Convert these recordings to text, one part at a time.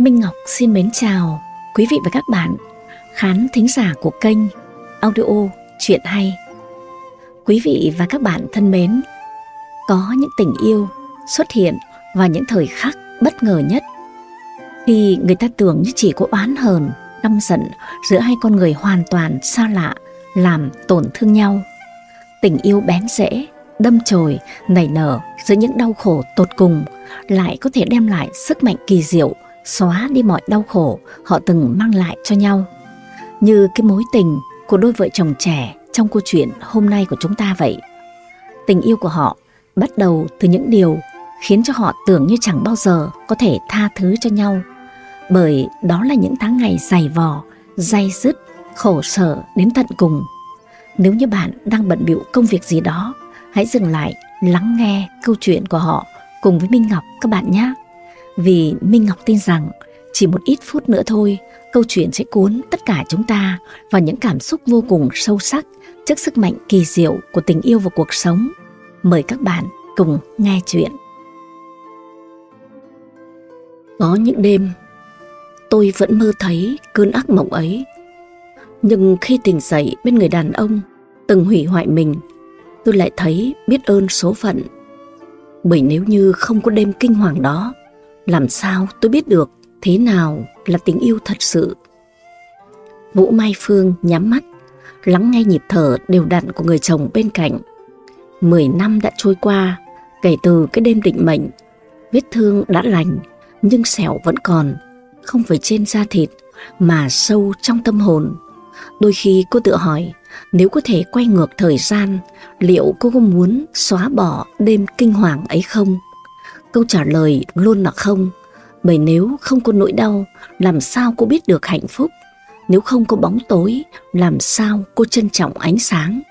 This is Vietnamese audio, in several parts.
Minh Ngọc xin mến chào quý vị và các bạn khán thính giả của kênh audio Chuyện Hay. Quý vị và các bạn thân mến, có những tình yêu xuất hiện vào những thời khắc bất ngờ nhất. Khi người ta tưởng như chỉ có oán hờn, căm giận giữa hai con người hoàn toàn xa lạ làm tổn thương nhau. Tình yêu bén rễ, đâm chồi, nảy nở giữa những đau khổ tột cùng lại có thể đem lại sức mạnh kỳ diệu xóa đi mọi đau khổ họ từng mang lại cho nhau. Như cái mối tình của đôi vợ chồng trẻ trong câu chuyện hôm nay của chúng ta vậy. Tình yêu của họ bắt đầu từ những điều khiến cho họ tưởng như chẳng bao giờ có thể tha thứ cho nhau. Bởi đó là những tháng ngày dày vò, dây dứt, khổ sở đến tận cùng. Nếu như bạn đang bận bịu công việc gì đó, hãy dừng lại lắng nghe câu chuyện của họ cùng với Minh Ngọc các bạn nhé. Vì Minh Ngọc tin rằng chỉ một ít phút nữa thôi, câu chuyện sẽ cuốn tất cả chúng ta vào những cảm xúc vô cùng sâu sắc trước sức mạnh kỳ diệu của tình yêu và cuộc sống. Mời các bạn cùng nghe chuyện. Có những đêm, tôi vẫn mơ thấy cơn ác mộng ấy. Nhưng khi tỉnh dậy bên người đàn ông từng hủy hoại mình, tôi lại thấy biết ơn số phận. Bởi nếu như không có đêm kinh hoàng đó, làm sao tôi biết được thế nào là tình yêu thật sự? Vũ Mai Phương nhắm mắt, lắng nghe nhịp thở đều đặn của người chồng bên cạnh. Mười năm đã trôi qua, kể từ cái đêm định mệnh, vết thương đã lành, nhưng sẹo vẫn còn, không phải trên da thịt, mà sâu trong tâm hồn. Đôi khi cô tự hỏi, nếu có thể quay ngược thời gian, liệu cô có muốn xóa bỏ đêm kinh hoàng ấy không? Câu trả lời luôn là không, bởi nếu không có nỗi đau, làm sao cô biết được hạnh phúc? Nếu không có bóng tối, làm sao cô trân trọng ánh sáng?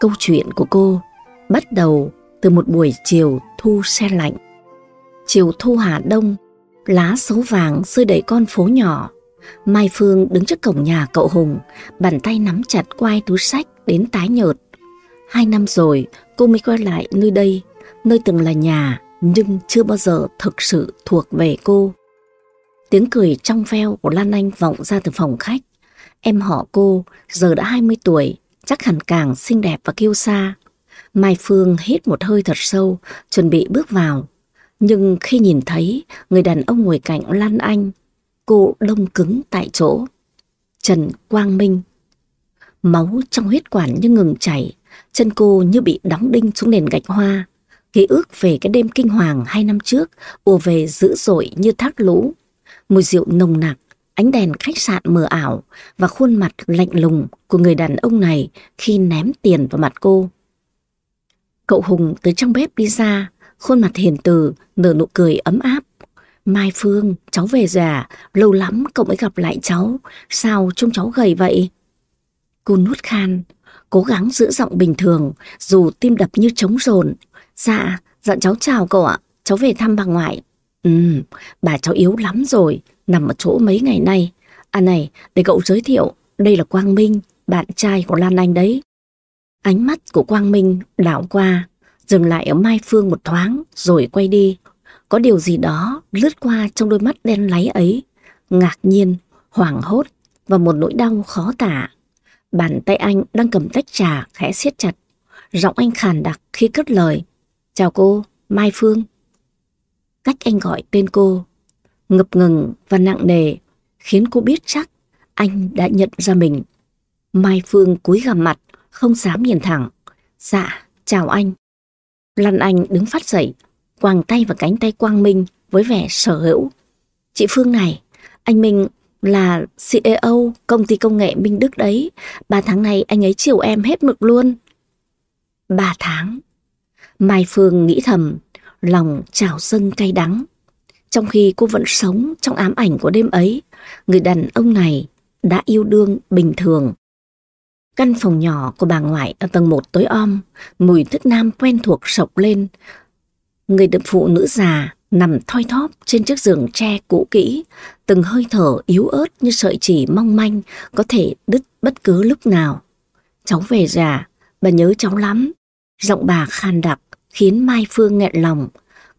Câu chuyện của cô bắt đầu từ một buổi chiều thu xe lạnh. Chiều thu Hà Đông, lá xấu vàng rơi đầy con phố nhỏ. Mai Phương đứng trước cổng nhà cậu Hùng, bàn tay nắm chặt quai túi sách đến tái nhợt. Hai năm rồi, cô mới quay lại nơi đây, nơi từng là nhà, nhưng chưa bao giờ thực sự thuộc về cô. Tiếng cười trong veo của Lan Anh vọng ra từ phòng khách. Em họ cô giờ đã 20 tuổi, chắc hẳn càng xinh đẹp và kiêu sa. Mai Phương hít một hơi thật sâu, chuẩn bị bước vào. Nhưng khi nhìn thấy người đàn ông ngồi cạnh Lan Anh, cô đông cứng tại chỗ. Trần Quang Minh. Máu trong huyết quản như ngừng chảy, chân cô như bị đóng đinh xuống nền gạch hoa. Ký ức về cái đêm kinh hoàng hai năm trước ùa về dữ dội như thác lũ. Mùi rượu nồng nặc, ánh đèn khách sạn mờ ảo và khuôn mặt lạnh lùng của người đàn ông này khi ném tiền vào mặt cô. Cậu Hùng từ trong bếp đi ra, khuôn mặt hiền từ, nở nụ cười ấm áp. Mai Phương, cháu về già, lâu lắm cậu mới gặp lại cháu, sao trông cháu gầy vậy? Cô nuốt khan, cố gắng giữ giọng bình thường, dù tim đập như trống rồn, Dạ, dạ cháu chào cậu ạ, cháu về thăm bà ngoại. Ừ, bà cháu yếu lắm rồi, nằm ở chỗ mấy ngày nay. À này, để cậu giới thiệu, đây là Quang Minh, bạn trai của Lan Anh đấy. Ánh mắt của Quang Minh đảo qua, dừng lại ở Mai Phương một thoáng rồi quay đi. Có điều gì đó lướt qua trong đôi mắt đen láy ấy, ngạc nhiên, hoảng hốt và một nỗi đau khó tả. Bàn tay anh đang cầm tách trà khẽ siết chặt. Giọng anh khàn đặc khi cất lời. Chào cô, Mai Phương. Cách anh gọi tên cô, ngập ngừng và nặng nề, khiến cô biết chắc anh đã nhận ra mình. Mai Phương cúi gằm mặt, không dám nhìn thẳng. Dạ, chào anh. Lan Anh đứng phát dậy, quàng tay vào cánh tay Quang Minh với vẻ sở hữu. Chị Phương này, anh Minh là CEO công ty công nghệ Minh Đức đấy. Ba tháng này anh ấy chiều em hết mực luôn. Ba tháng. Mai Phương nghĩ thầm, lòng trào dâng cay đắng. Trong khi cô vẫn sống trong ám ảnh của đêm ấy, người đàn ông này đã yêu đương bình thường. Căn phòng nhỏ của bà ngoại ở tầng 1 tối om, mùi thức nam quen thuộc sộc lên. Người đập phụ nữ già nằm thoi thóp trên chiếc giường tre cũ kỹ, từng hơi thở yếu ớt như sợi chỉ mong manh có thể đứt bất cứ lúc nào. Cháu về già, bà nhớ cháu lắm. Giọng bà khan đặc, khiến Mai Phương nghẹn lòng.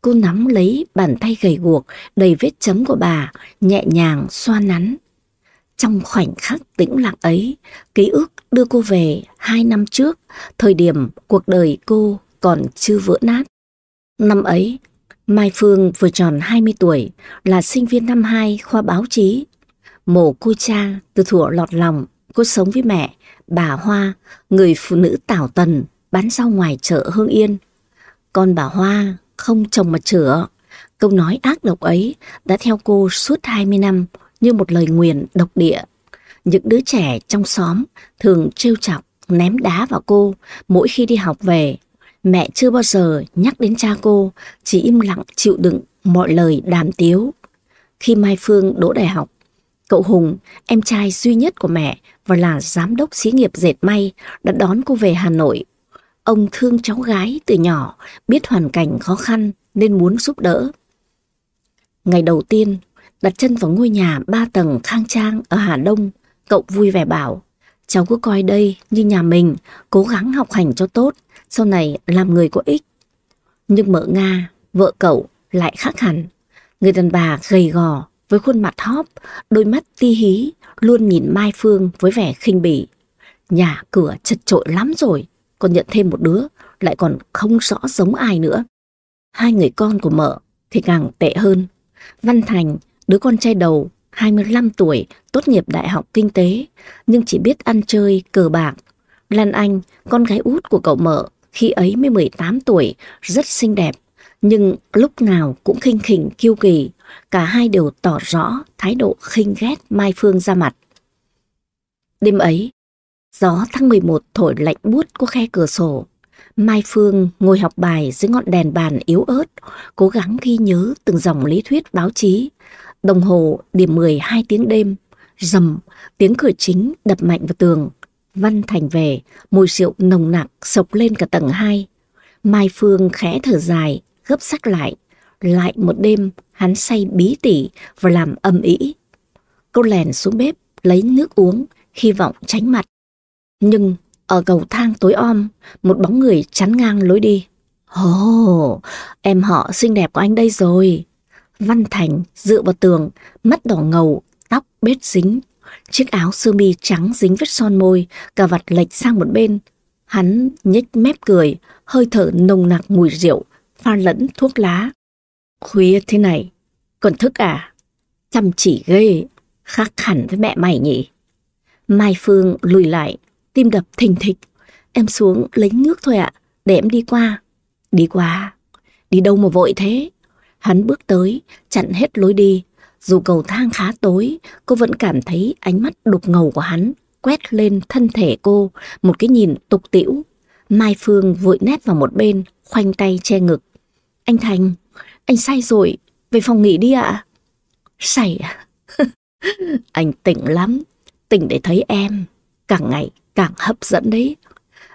Cô nắm lấy bàn tay gầy guộc đầy vết chấm của bà, nhẹ nhàng xoa nắn. Trong khoảnh khắc tĩnh lặng ấy, ký ức đưa cô về hai năm trước, thời điểm cuộc đời cô còn chưa vỡ nát. Năm ấy, Mai Phương vừa tròn 20 tuổi, là sinh viên năm 2 khoa báo chí. Mổ cô cha từ thuở lọt lòng, cô sống với mẹ, bà Hoa, người phụ nữ tảo tần, bán rau ngoài chợ Hương Yên. Con bà Hoa không chồng mà chữa. Câu nói ác độc ấy đã theo cô suốt 20 năm như một lời nguyền độc địa. Những đứa trẻ trong xóm thường trêu chọc, ném đá vào cô mỗi khi đi học về. Mẹ chưa bao giờ nhắc đến cha cô, chỉ im lặng chịu đựng mọi lời đàm tiếu. Khi Mai Phương đỗ đại học, cậu Hùng, em trai duy nhất của mẹ và là giám đốc xí nghiệp dệt may, đã đón cô về Hà Nội. Ông thương cháu gái từ nhỏ, biết hoàn cảnh khó khăn nên muốn giúp đỡ. Ngày đầu tiên, đặt chân vào ngôi nhà ba tầng khang trang ở Hà Đông, cậu vui vẻ bảo, cháu cứ coi đây như nhà mình, cố gắng học hành cho tốt, sau này làm người có ích. Nhưng mợ Nga, vợ cậu, lại khác hẳn. Người đàn bà gầy gò, với khuôn mặt hóp, đôi mắt ti hí, luôn nhìn Mai Phương với vẻ khinh bỉ. Nhà cửa chật trội lắm rồi, còn nhận thêm một đứa, lại còn không rõ giống ai nữa. Hai người con của mợ thì càng tệ hơn. Văn Thành, đứa con trai đầu, 25 tuổi, tốt nghiệp đại học kinh tế, nhưng chỉ biết ăn chơi, cờ bạc. Lan Anh, con gái út của cậu mợ, khi ấy mới 18 tuổi, rất xinh đẹp, nhưng lúc nào cũng khinh khỉnh kiêu kỳ, cả hai đều tỏ rõ thái độ khinh ghét Mai Phương ra mặt. Đêm ấy, gió tháng 11 thổi lạnh buốt qua khe cửa sổ. Mai Phương ngồi học bài dưới ngọn đèn bàn yếu ớt, cố gắng ghi nhớ từng dòng lý thuyết báo chí. Đồng hồ điểm 12 tiếng đêm, rầm, tiếng cửa chính đập mạnh vào tường. Văn Thành về, mùi rượu nồng nặc sộc lên cả tầng 2. Mai Phương khẽ thở dài, gấp sách lại. Lại một đêm, hắn say bí tỉ và làm âm ý. Cô lèn xuống bếp, lấy nước uống, hy vọng tránh mặt. Nhưng ở cầu thang tối om, một bóng người chắn ngang lối đi. Ồ, oh, em họ xinh đẹp của anh đây rồi. Văn Thành dựa vào tường, mắt đỏ ngầu, tóc bết dính. Chiếc áo sơ mi trắng dính vết son môi, cà vạt lệch sang một bên. Hắn nhếch mép cười, hơi thở nồng nặc mùi rượu, pha lẫn thuốc lá. Khuya thế này, còn thức à? Chăm chỉ ghê, khác hẳn với mẹ mày nhỉ? Mai Phương lùi lại, tim đập thình thịch. Em xuống lấy nước thôi ạ, để em đi qua. Đi qua? Đi đâu mà vội thế? Hắn bước tới, chặn hết lối đi. Dù cầu thang khá tối, cô vẫn cảm thấy ánh mắt đục ngầu của hắn quét lên thân thể cô, một cái nhìn tục tĩu. Mai Phương vội nét vào một bên, khoanh tay che ngực. Anh Thành, anh say rồi, về phòng nghỉ đi ạ. Say à? anh tỉnh lắm, tỉnh để thấy em, cả ngày càng hấp dẫn đấy.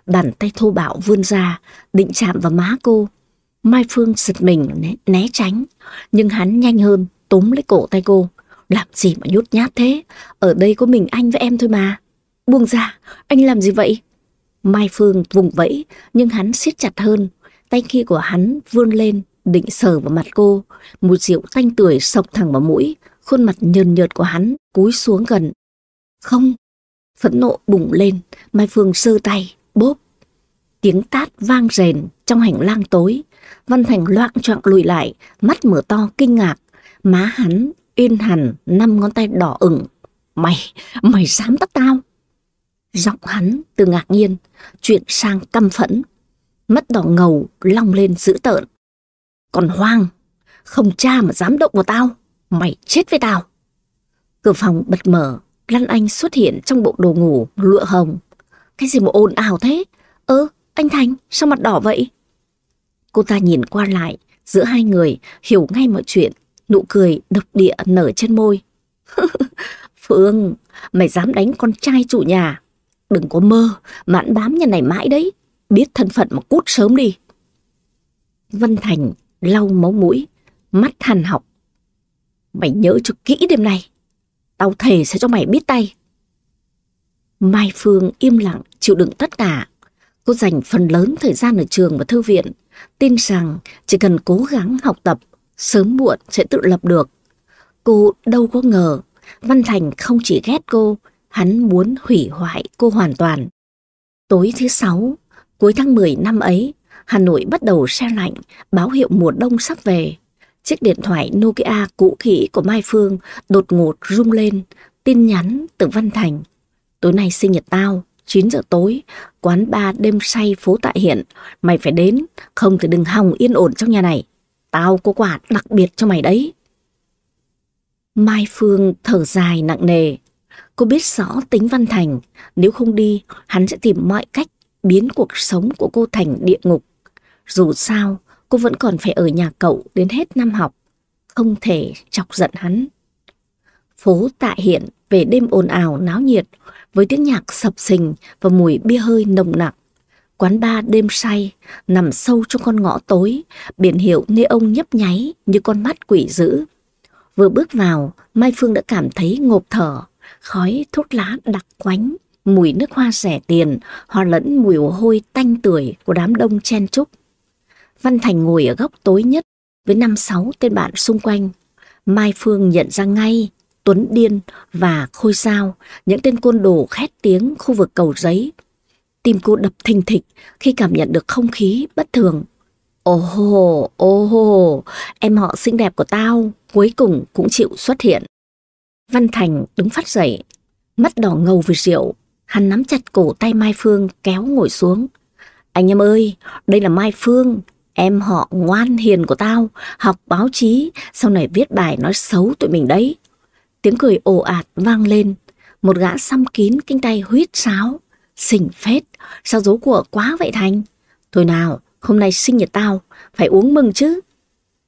Bàn tay thô bạo vươn ra, định chạm vào má cô. Mai Phương giật mình né, né tránh, nhưng hắn nhanh hơn, túm lấy cổ tay cô. Làm gì mà nhút nhát thế, ở đây có mình anh với em thôi mà. Buông ra, anh làm gì vậy? Mai Phương vùng vẫy, nhưng hắn siết chặt hơn. Tay kia của hắn vươn lên, định sờ vào mặt cô. Một rượu tanh tuổi sộc thẳng vào mũi, khuôn mặt nhờn nhợt của hắn cúi xuống gần. Không, phẫn nộ bùng lên, Mai Phương sơ tay, bốp. Tiếng tát vang rền trong hành lang tối. Văn Thành loạn trọng lùi lại, mắt mở to kinh ngạc. Má hắn yên hẳn, năm ngón tay đỏ ửng. Mày, mày dám tắt tao? Giọng hắn từ ngạc nhiên, chuyện sang căm phẫn. Mắt đỏ ngầu long lên dữ tợn. Còn hoang, không cha mà dám động vào tao, mày chết với tao. Cửa phòng bật mở, Lan Anh xuất hiện trong bộ đồ ngủ lụa hồng. Cái gì mà ồn ào thế? Ơ, anh Thành, sao mặt đỏ vậy? Cô ta nhìn qua lại, giữa hai người hiểu ngay mọi chuyện, nụ cười độc địa nở trên môi. Phương, mày dám đánh con trai chủ nhà. Đừng có mơ, mãn bám nhà này mãi đấy. Biết thân phận mà cút sớm đi. Vân Thành lau máu mũi, mắt hằn học. Mày nhớ cho kỹ đêm nay. Tao thề sẽ cho mày biết tay. Mai Phương im lặng chịu đựng tất cả. Cô dành phần lớn thời gian ở trường và thư viện, tin rằng chỉ cần cố gắng học tập, sớm muộn sẽ tự lập được. Cô đâu có ngờ, Văn Thành không chỉ ghét cô, hắn muốn hủy hoại cô hoàn toàn. Tối thứ sáu, cuối tháng 10 năm ấy, Hà Nội bắt đầu xe lạnh, báo hiệu mùa đông sắp về. Chiếc điện thoại Nokia cũ kỹ của Mai Phương đột ngột rung lên, tin nhắn từ Văn Thành. Tối nay sinh nhật tao, 9 giờ tối, quán ba đêm say phố Tại Hiện. Mày phải đến, không thì đừng hòng yên ổn trong nhà này. Tao có quà đặc biệt cho mày đấy. Mai Phương thở dài nặng nề. Cô biết rõ tính Văn Thành, nếu không đi, hắn sẽ tìm mọi cách biến cuộc sống của cô thành địa ngục. Dù sao, cô vẫn còn phải ở nhà cậu đến hết năm học. Không thể chọc giận hắn. Phố Tạ Hiện về đêm ồn ào náo nhiệt với tiếng nhạc sập sình và mùi bia hơi nồng nặc. Quán bar đêm say nằm sâu trong con ngõ tối, biển hiệu nê ông nhấp nháy như con mắt quỷ dữ. Vừa bước vào, Mai Phương đã cảm thấy ngộp thở, khói thuốc lá đặc quánh, mùi nước hoa rẻ tiền, hòa lẫn mùi hôi tanh tưởi của đám đông chen chúc. Văn Thành ngồi ở góc tối nhất với năm sáu tên bạn xung quanh. Mai Phương nhận ra ngay Tuấn Điên và Khôi Sao, những tên côn đồ khét tiếng khu vực cầu giấy. Tim cô đập thình thịch khi cảm nhận được không khí bất thường. Ồ hồ, ồ hồ, em họ xinh đẹp của tao cuối cùng cũng chịu xuất hiện. Văn Thành đứng phát dậy, mắt đỏ ngầu vì rượu. Hắn nắm chặt cổ tay Mai Phương kéo ngồi xuống. Anh em ơi, đây là Mai Phương, em họ ngoan hiền của tao, học báo chí, sau này viết bài nói xấu tụi mình đấy. Tiếng cười ồ ạt vang lên, một gã xăm kín kinh tay huyết sáo. Xỉnh phết, sao giấu của quá vậy Thành? Thôi nào, hôm nay sinh nhật tao, phải uống mừng chứ.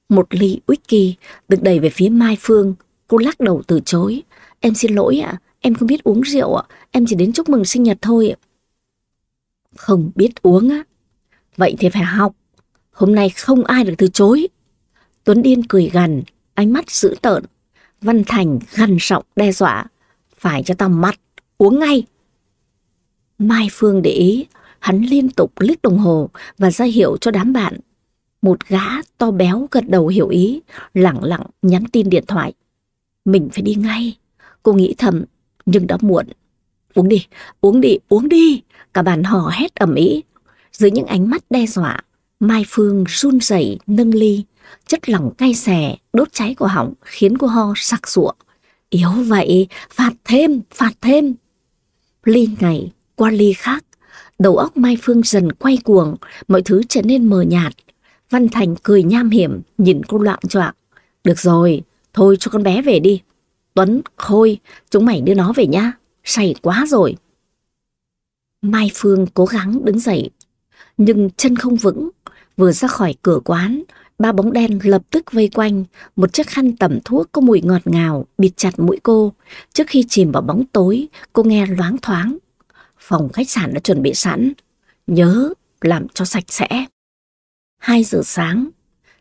Một ly whisky được đẩy về phía Mai Phương, cô lắc đầu từ chối. Em xin lỗi ạ, em không biết uống rượu ạ, em chỉ đến chúc mừng sinh nhật thôi. Không biết uống á, vậy thì phải học. Hôm nay không ai được từ chối. Tuấn Điên cười gằn, ánh mắt dữ tợn. Văn Thành gằn giọng đe dọa. Phải cho tao mặt, uống ngay. Mai Phương để ý, hắn liên tục liếc đồng hồ và ra hiệu cho đám bạn. Một gã to béo gật đầu hiểu ý, lặng lặng nhắn tin điện thoại. Mình phải đi ngay. Cô nghĩ thầm, nhưng đã muộn. Uống đi, uống đi, uống đi. Cả bàn hò hét ầm ĩ. Dưới những ánh mắt đe dọa, Mai Phương run rẩy nâng ly, chất lỏng cay xè, đốt cháy của họng khiến cô ho sặc sụa. Yếu vậy, phạt thêm, phạt thêm. Ly này qua ly khác, đầu óc Mai Phương dần quay cuồng, mọi thứ trở nên mờ nhạt. Văn Thành cười nham hiểm, nhìn cô loạn choạng. Được rồi, thôi cho con bé về đi. Tuấn, Khôi, chúng mày đưa nó về nhá, say quá rồi. Mai Phương cố gắng đứng dậy, nhưng chân không vững, vừa ra khỏi cửa quán, ba bóng đen lập tức vây quanh, một chiếc khăn tẩm thuốc có mùi ngọt ngào bịt chặt mũi cô. Trước khi chìm vào bóng tối, cô nghe loáng thoáng. Phòng khách sạn đã chuẩn bị sẵn, nhớ làm cho sạch sẽ. 2 giờ sáng,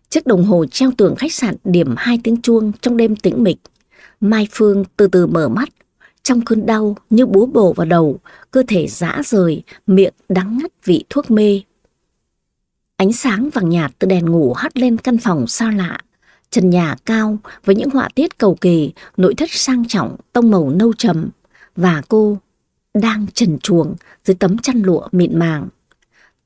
chiếc đồng hồ treo tường khách sạn điểm hai tiếng chuông trong đêm tĩnh mịch. Mai Phương từ từ mở mắt, trong cơn đau như búa bổ vào đầu, cơ thể rã rời, miệng đắng ngắt vị thuốc mê. Ánh sáng vàng nhạt từ đèn ngủ hắt lên căn phòng xa lạ. Trần nhà cao với những họa tiết cầu kỳ, nội thất sang trọng, tông màu nâu trầm. Và cô đang trần chuồng dưới tấm chăn lụa mịn màng.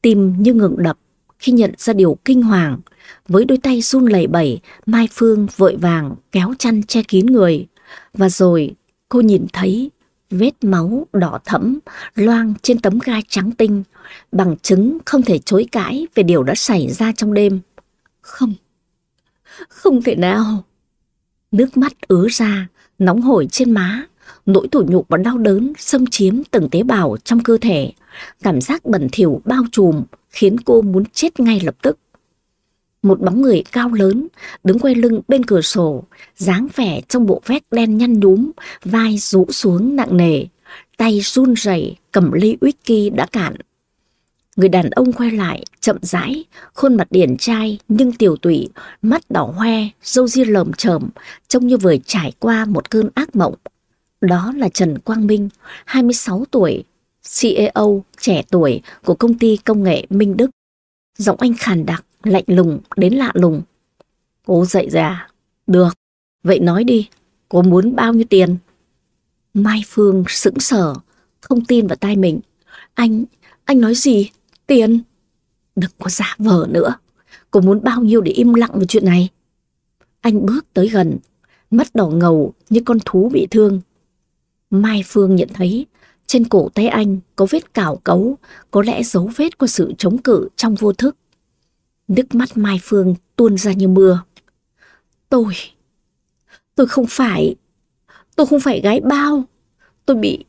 Tim như ngừng đập khi nhận ra điều kinh hoàng. Với đôi tay run lẩy bẩy, Mai Phương vội vàng kéo chăn che kín người. Và rồi cô nhìn thấy vết máu đỏ thẫm loang trên tấm gai trắng tinh, bằng chứng không thể chối cãi về điều đã xảy ra trong đêm. Không, không thể nào. Nước mắt ứa ra, nóng hổi trên má, nỗi tủi nhục và đau đớn xâm chiếm từng tế bào trong cơ thể. Cảm giác bẩn thỉu bao trùm khiến cô muốn chết ngay lập tức. Một bóng người cao lớn đứng quay lưng bên cửa sổ, dáng vẻ trong bộ vest đen nhăn nhúm, vai rũ xuống nặng nề, tay run rẩy cầm ly whisky đã cạn. Người đàn ông quay lại, chậm rãi, khuôn mặt điển trai nhưng tiểu tụy, mắt đỏ hoe, râu ria lởm chởm, trông như vừa trải qua một cơn ác mộng. Đó là Trần Quang Minh, 26 tuổi, CEO trẻ tuổi của công ty công nghệ Minh Đức. Giọng anh khàn đặc, lạnh lùng đến lạ lùng. Cô dậy ra. Được, vậy nói đi, cô muốn bao nhiêu tiền? Mai Phương sững sờ, không tin vào tai mình. Anh, anh nói gì? Tiền? Đừng có giả vờ nữa. Cô muốn bao nhiêu để im lặng về chuyện này? Anh bước tới gần, mắt đỏ ngầu như con thú bị thương. Mai Phương nhận thấy trên cổ tay anh có vết cào cấu, có lẽ dấu vết của sự chống cự trong vô thức. Nước mắt Mai Phương tuôn ra như mưa. Tôi, tôi không phải, tôi không phải gái bao. Tôi bị,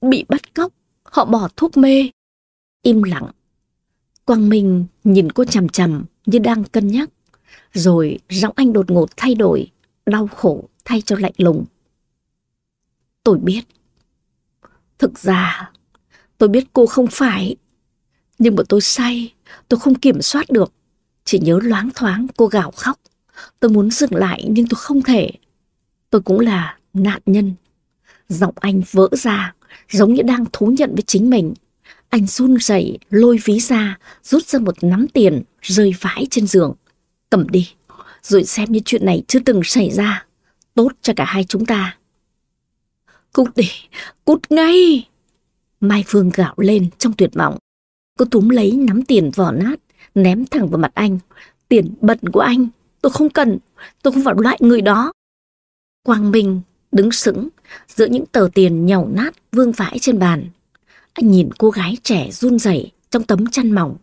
bị bắt cóc, họ bỏ thuốc mê. Im lặng. Quang Minh nhìn cô chằm chằm như đang cân nhắc. Rồi giọng anh đột ngột thay đổi, đau khổ thay cho lạnh lùng. Tôi biết. Thực ra, tôi biết cô không phải. Nhưng mà tôi say, tôi không kiểm soát được. Chỉ nhớ loáng thoáng cô gào khóc. Tôi muốn dừng lại nhưng tôi không thể. Tôi cũng là nạn nhân. Giọng anh vỡ ra, giống như đang thú nhận với chính mình. Anh run rẩy lôi ví ra, rút ra một nắm tiền, rơi vãi trên giường. Cầm đi, rồi xem như chuyện này chưa từng xảy ra. Tốt cho cả hai chúng ta. Cút đi, cút ngay! Mai Phương gạo lên trong tuyệt vọng. Cô túm lấy nắm tiền vỏ nát, ném thẳng vào mặt anh. Tiền bẩn của anh, tôi không cần, tôi không phải loại người đó. Quang Minh đứng sững giữa những tờ tiền nhàu nát vương vãi trên bàn. Anh nhìn cô gái trẻ run rẩy trong tấm chăn mỏng,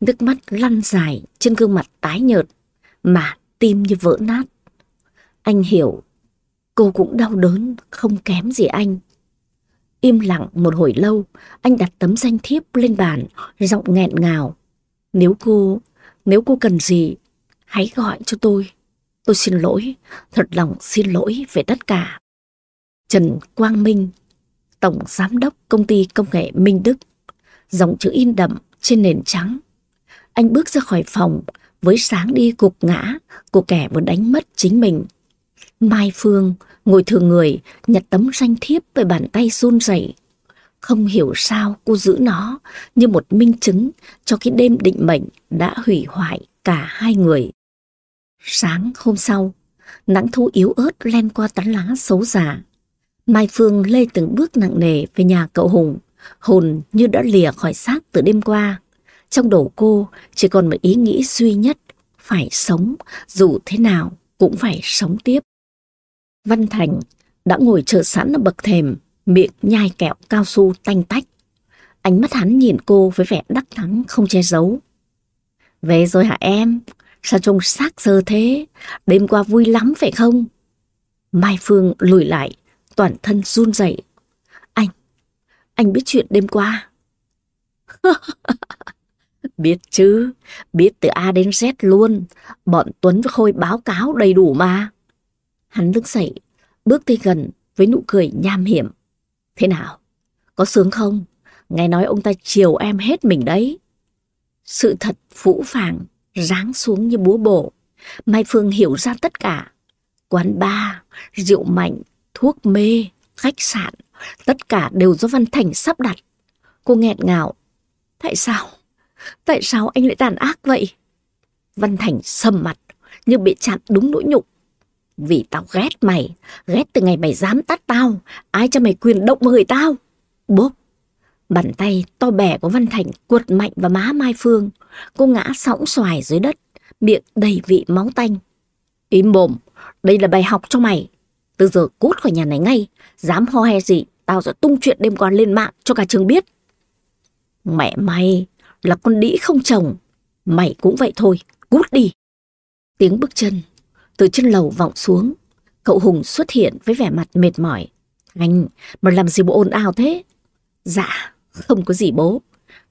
nước mắt lăn dài trên gương mặt tái nhợt, mà tim như vỡ nát. Anh hiểu, cô cũng đau đớn không kém gì anh. Im lặng một hồi lâu, anh đặt tấm danh thiếp lên bàn, giọng nghẹn ngào. Nếu cô, nếu cô cần gì, hãy gọi cho tôi. Tôi xin lỗi, thật lòng xin lỗi về tất cả. Trần Quang Minh, Tổng Giám đốc Công ty Công nghệ Minh Đức, dòng chữ in đậm trên nền trắng. Anh bước ra khỏi phòng với sáng đi cục ngã của kẻ vừa đánh mất chính mình. Mai Phương ngồi thường người nhặt tấm danh thiếp với bàn tay run rẩy. Không hiểu sao cô giữ nó như một minh chứng cho cái đêm định mệnh đã hủy hoại cả hai người. Sáng hôm sau, nắng thu yếu ớt len qua tán lá xấu già. Mai Phương lê từng bước nặng nề về nhà cậu Hùng, hồn như đã lìa khỏi xác từ đêm qua. Trong đầu cô chỉ còn một ý nghĩ duy nhất, phải sống, dù thế nào cũng phải sống tiếp. Văn Thành đã ngồi chờ sẵn ở bậc thềm, miệng nhai kẹo cao su tanh tách. Ánh mắt hắn nhìn cô với vẻ đắc thắng không che giấu. Về rồi hả em? Sao trông xác sơ thế? Đêm qua vui lắm phải không? Mai Phương lùi lại, toàn thân run rẩy. Anh, anh biết chuyện đêm qua. biết chứ, biết từ A đến Z luôn. Bọn Tuấn với Khôi báo cáo đầy đủ mà. Hắn đứng dậy, bước tới gần với nụ cười nham hiểm. Thế nào? Có sướng không? Nghe nói ông ta chiều em hết mình đấy. Sự thật phũ phàng, ráng xuống như búa bổ. Mai Phương hiểu ra tất cả. Quán bar, rượu mạnh, thuốc mê, khách sạn, tất cả đều do Văn Thành sắp đặt. Cô nghẹn ngào. Tại sao? Tại sao anh lại tàn ác vậy? Văn Thành sầm mặt, như bị chạm đúng nỗi nhục. Vì tao ghét mày, ghét từ ngày mày dám tắt tao, ai cho mày quyền động người tao. Bốp, bàn tay to bẻ của Văn Thành quật mạnh vào má Mai Phương. Cô ngã sóng xoài dưới đất, miệng đầy vị máu tanh. Im bồm, đây là bài học cho mày. Từ giờ cút khỏi nhà này ngay, dám ho he gì, tao sẽ tung chuyện đêm qua lên mạng cho cả trường biết. Mẹ mày là con đĩ không chồng, mày cũng vậy thôi, cút đi. Tiếng bước chân từ trên lầu vọng xuống, cậu Hùng xuất hiện với vẻ mặt mệt mỏi. Anh, mà làm gì bộ ồn ào thế? Dạ, không có gì bố.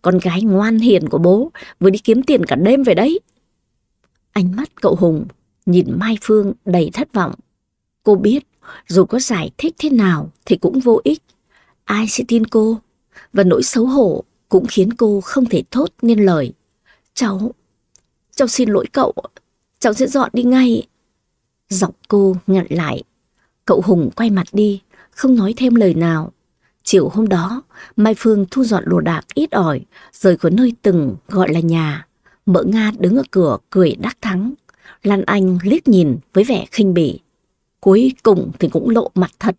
Con gái ngoan hiền của bố vừa đi kiếm tiền cả đêm về đấy. Ánh mắt cậu Hùng nhìn Mai Phương đầy thất vọng. Cô biết dù có giải thích thế nào thì cũng vô ích. Ai sẽ tin cô? Và nỗi xấu hổ cũng khiến cô không thể thốt nên lời. Cháu, cháu xin lỗi cậu, cháu sẽ dọn đi ngay. Giọng cô ngặt lại. Cậu Hùng quay mặt đi, không nói thêm lời nào. Chiều hôm đó, Mai Phương thu dọn đồ đạc ít ỏi, rời khỏi nơi từng gọi là nhà. mỡ Nga đứng ở cửa cười đắc thắng. Lan Anh liếc nhìn với vẻ khinh bỉ. Cuối cùng thì cũng lộ mặt thật,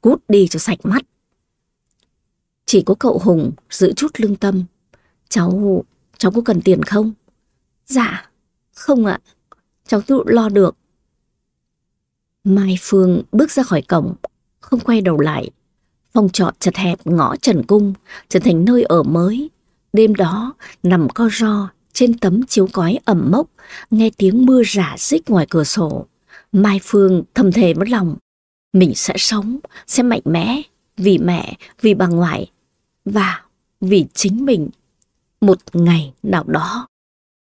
cút đi cho sạch mắt. Chỉ có cậu Hùng giữ chút lương tâm. Cháu, cháu có cần tiền không? Dạ, không ạ, cháu tự lo được. Mai Phương bước ra khỏi cổng, không quay đầu lại. Phòng trọ chật hẹp ngõ Trần Cung trở thành nơi ở mới. Đêm đó nằm co ro trên tấm chiếu cói ẩm mốc, nghe tiếng mưa rả rích ngoài cửa sổ. Mai Phương thầm thề mất lòng. Mình sẽ sống, sẽ mạnh mẽ, vì mẹ, vì bà ngoại, và vì chính mình. Một ngày nào đó.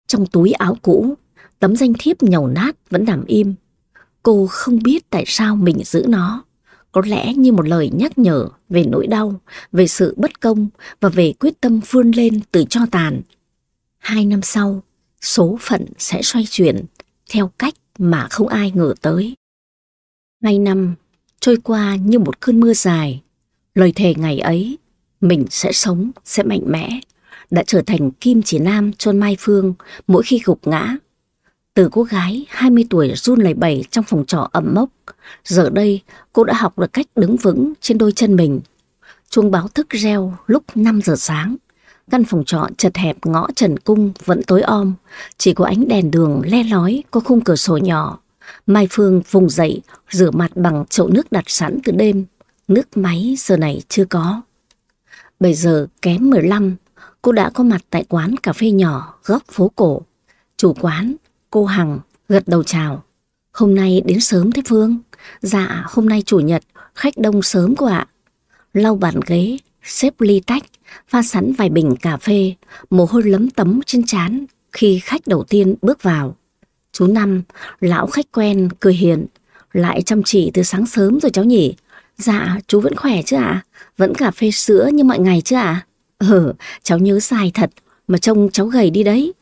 Trong túi áo cũ, tấm danh thiếp nhầu nát vẫn nằm im. Cô không biết tại sao mình giữ nó. Có lẽ như một lời nhắc nhở về nỗi đau, về sự bất công và về quyết tâm vươn lên từ cho tàn. Hai năm sau, số phận sẽ xoay chuyển theo cách mà không ai ngờ tới. Hai năm trôi qua như một cơn mưa dài. Lời thề ngày ấy, mình sẽ sống, sẽ mạnh mẽ, đã trở thành kim chỉ nam cho Mai Phương mỗi khi gục ngã. Từ cô gái 20 tuổi run lẩy bẩy trong phòng trọ ẩm mốc, giờ đây cô đã học được cách đứng vững trên đôi chân mình. Chuông báo thức reo lúc 5 giờ sáng. Căn phòng trọ chật hẹp ngõ Trần Cung vẫn tối om, chỉ có ánh đèn đường le lói có khung cửa sổ nhỏ. Mai Phương vùng dậy, rửa mặt bằng chậu nước đặt sẵn từ đêm. Nước máy giờ này chưa có. Bây giờ kém 15, cô đã có mặt tại quán cà phê nhỏ góc phố cổ. Chủ quán, cô Hằng, gật đầu chào. Hôm nay đến sớm thế Phương? Dạ, hôm nay chủ nhật, khách đông sớm quá ạ. Lau bàn ghế, xếp ly tách, pha sẵn vài bình cà phê, mồ hôi lấm tấm trên trán khi khách đầu tiên bước vào. Chú Năm, lão khách quen, cười hiền, lại chăm chỉ từ sáng sớm rồi cháu nhỉ? Dạ, chú vẫn khỏe chứ ạ? Vẫn cà phê sữa như mọi ngày chứ ạ? Ừ, cháu nhớ sai thật, mà trông cháu gầy đi đấy.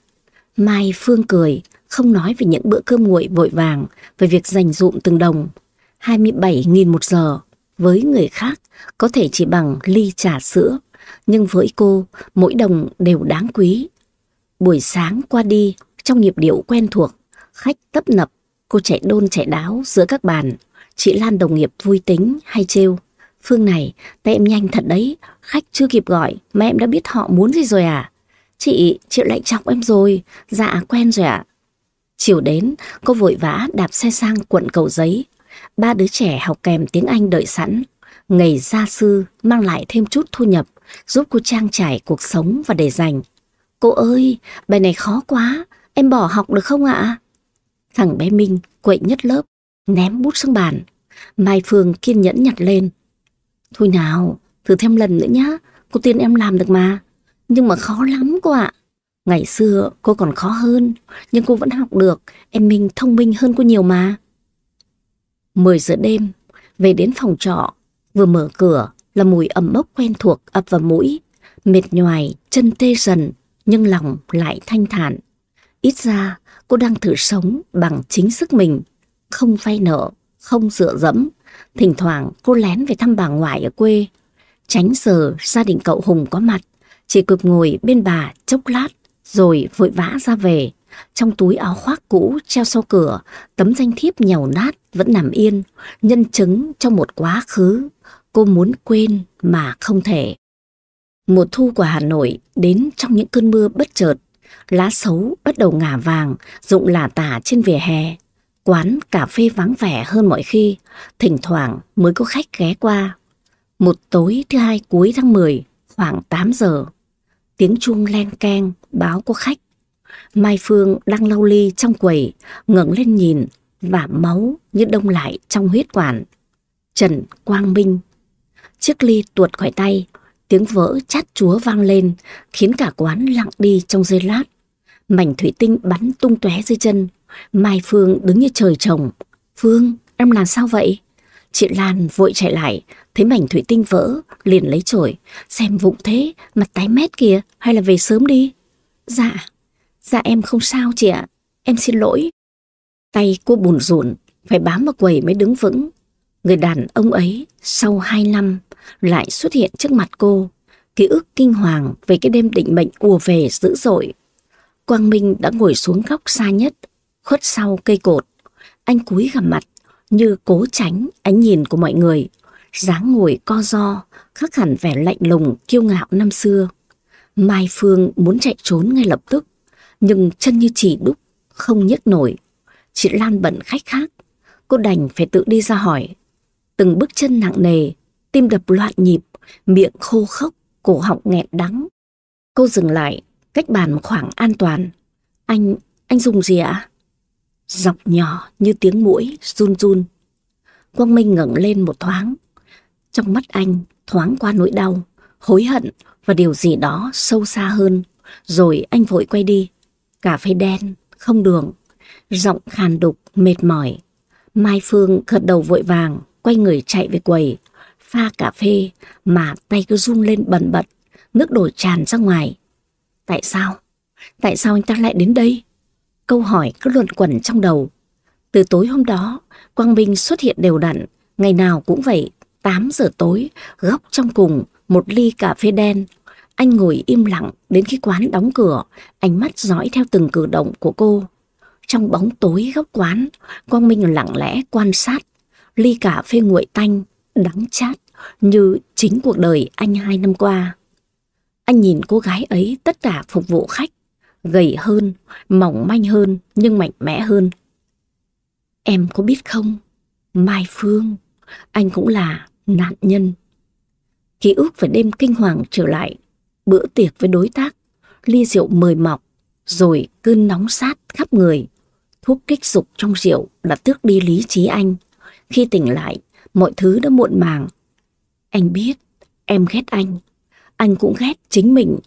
Mai Phương cười, không nói về những bữa cơm nguội vội vàng, về việc dành dụm từng đồng. 27.000 một giờ, với người khác có thể chỉ bằng ly trà sữa, nhưng với cô, mỗi đồng đều đáng quý. Buổi sáng qua đi, trong nhịp điệu quen thuộc, khách tấp nập, cô chạy đôn chạy đáo giữa các bàn. Chị Lan đồng nghiệp vui tính hay trêu. Phương này, tay em nhanh thật đấy, khách chưa kịp gọi mà em đã biết họ muốn gì rồi à? Chị, chị lại chọc em rồi, dạ quen rồi ạ. Chiều đến, cô vội vã đạp xe sang quận cầu giấy. Ba đứa trẻ học kèm tiếng Anh đợi sẵn. Ngày gia sư mang lại thêm chút thu nhập, giúp cô trang trải cuộc sống và để dành. Cô ơi, bài này khó quá, em bỏ học được không ạ? Thằng bé Minh quậy nhất lớp, ném bút xuống bàn. Mai Phương kiên nhẫn nhặt lên. Thôi nào, thử thêm lần nữa nhá, cô tin em làm được mà. Nhưng mà khó lắm cô ạ. Ngày xưa cô còn khó hơn, nhưng cô vẫn học được, em Minh thông minh hơn cô nhiều mà. 10 giờ đêm, về đến phòng trọ, vừa mở cửa là mùi ẩm mốc quen thuộc ập vào mũi, mệt nhoài, chân tê dần, nhưng lòng lại thanh thản. Ít ra cô đang thử sống bằng chính sức mình, không vay nợ, không dựa dẫm. Thỉnh thoảng cô lén về thăm bà ngoại ở quê, tránh giờ gia đình cậu Hùng có mặt, chỉ kịp ngồi bên bà chốc lát rồi vội vã ra về. Trong túi áo khoác cũ treo sau cửa, tấm danh thiếp nhàu nát vẫn nằm yên, nhân chứng cho một quá khứ. Cô muốn quên mà không thể. Mùa thu của Hà Nội đến trong những cơn mưa bất chợt. Lá xấu bắt đầu ngả vàng, rụng lả tả trên vỉa hè. Quán cà phê vắng vẻ hơn mọi khi, thỉnh thoảng mới có khách ghé qua. Một tối thứ hai cuối tháng 10, khoảng 8 giờ, tiếng chuông len keng báo có khách. Mai Phương đang lau ly trong quầy, ngẩng lên nhìn và máu như đông lại trong huyết quản. Trần Quang Minh. Chiếc ly tuột khỏi tay, tiếng vỡ chát chúa vang lên, khiến cả quán lặng đi trong giây lát. Mảnh thủy tinh bắn tung tóe dưới chân. Mai Phương đứng như trời trồng. Phương, em làm sao vậy? Chị Lan vội chạy lại, thấy mảnh thủy tinh vỡ, liền lấy chổi. Xem vụng thế, mặt tái mét kìa, hay là về sớm đi? Dạ, dạ em không sao chị ạ, em xin lỗi. Tay cô bùn rùn, phải bám vào quầy mới đứng vững. Người đàn ông ấy, sau hai năm, lại xuất hiện trước mặt cô. Ký ức kinh hoàng về cái đêm định mệnh ùa về dữ dội. Quang Minh đã ngồi xuống góc xa nhất, khuất sau cây cột. Anh cúi gằm mặt, như cố tránh ánh nhìn của mọi người. dáng ngồi co do, khắc hẳn vẻ lạnh lùng, kiêu ngạo năm xưa. Mai Phương muốn chạy trốn ngay lập tức, nhưng chân như chỉ đúc, không nhấc nổi. Chị Lan bận khách khác, cô đành phải tự đi ra hỏi. Từng bước chân nặng nề, tim đập loạn nhịp, miệng khô khốc, cổ họng nghẹn đắng. Cô dừng lại, cách bàn một khoảng an toàn. Anh, anh dùng gì ạ? Giọng nhỏ như tiếng mũi, run run. Quang Minh ngẩng lên một thoáng. Trong mắt anh thoáng qua nỗi đau, hối hận và điều gì đó sâu xa hơn. Rồi anh vội quay đi. Cà phê đen, không đường. Giọng khàn đục, mệt mỏi. Mai Phương gật đầu vội vàng, quay người chạy về quầy. Pha cà phê mà tay cứ run lên bần bật. Nước đổ tràn ra ngoài. Tại sao? Tại sao anh ta lại đến đây? Câu hỏi cứ luẩn quẩn trong đầu. Từ tối hôm đó, Quang Minh xuất hiện đều đặn, ngày nào cũng vậy, 8 giờ tối, góc trong cùng, một ly cà phê đen. Anh ngồi im lặng đến khi quán đóng cửa, ánh mắt dõi theo từng cử động của cô. Trong bóng tối góc quán, Quang Minh lặng lẽ quan sát, ly cà phê nguội tanh, đắng chát như chính cuộc đời anh hai năm qua. Anh nhìn cô gái ấy tất cả phục vụ khách, gầy hơn, mỏng manh hơn nhưng mạnh mẽ hơn. Em có biết không, Mai Phương, anh cũng là nạn nhân. Ký ức về đêm kinh hoàng trở lại, bữa tiệc với đối tác, ly rượu mời mọc, rồi cơn nóng sát khắp người. Thuốc kích dục trong rượu đã tước đi lý trí anh. Khi tỉnh lại, mọi thứ đã muộn màng. Anh biết, em ghét anh. Anh cũng ghét chính mình,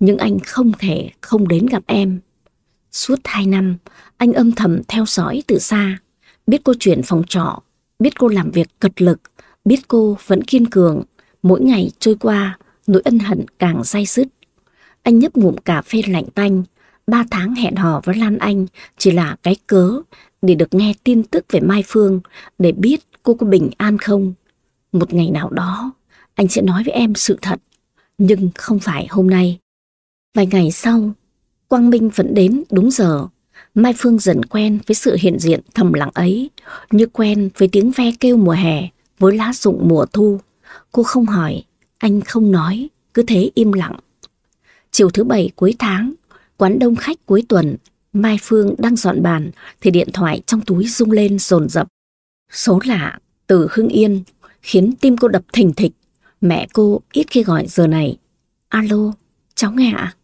nhưng anh không thể không đến gặp em. Suốt hai năm, anh âm thầm theo dõi từ xa, biết cô chuyển phòng trọ, biết cô làm việc cật lực, biết cô vẫn kiên cường. Mỗi ngày trôi qua, nỗi ân hận càng dai dứt. Anh nhấp ngụm cà phê lạnh tanh, ba tháng hẹn hò với Lan Anh chỉ là cái cớ để được nghe tin tức về Mai Phương, để biết cô có bình an không. Một ngày nào đó, anh sẽ nói với em sự thật, nhưng không phải hôm nay. Vài ngày sau, Quang Minh vẫn đến đúng giờ. Mai Phương dần quen với sự hiện diện thầm lặng ấy, như quen với tiếng ve kêu mùa hè, với lá rụng mùa thu. Cô không hỏi, anh không nói, cứ thế im lặng. Chiều thứ bảy cuối tháng, quán đông khách cuối tuần, Mai Phương đang dọn bàn thì điện thoại trong túi rung lên rồn rập. Số lạ từ Hưng Yên khiến tim cô đập thình thịch. Mẹ cô ít khi gọi giờ này. Alo, cháu nghe ạ?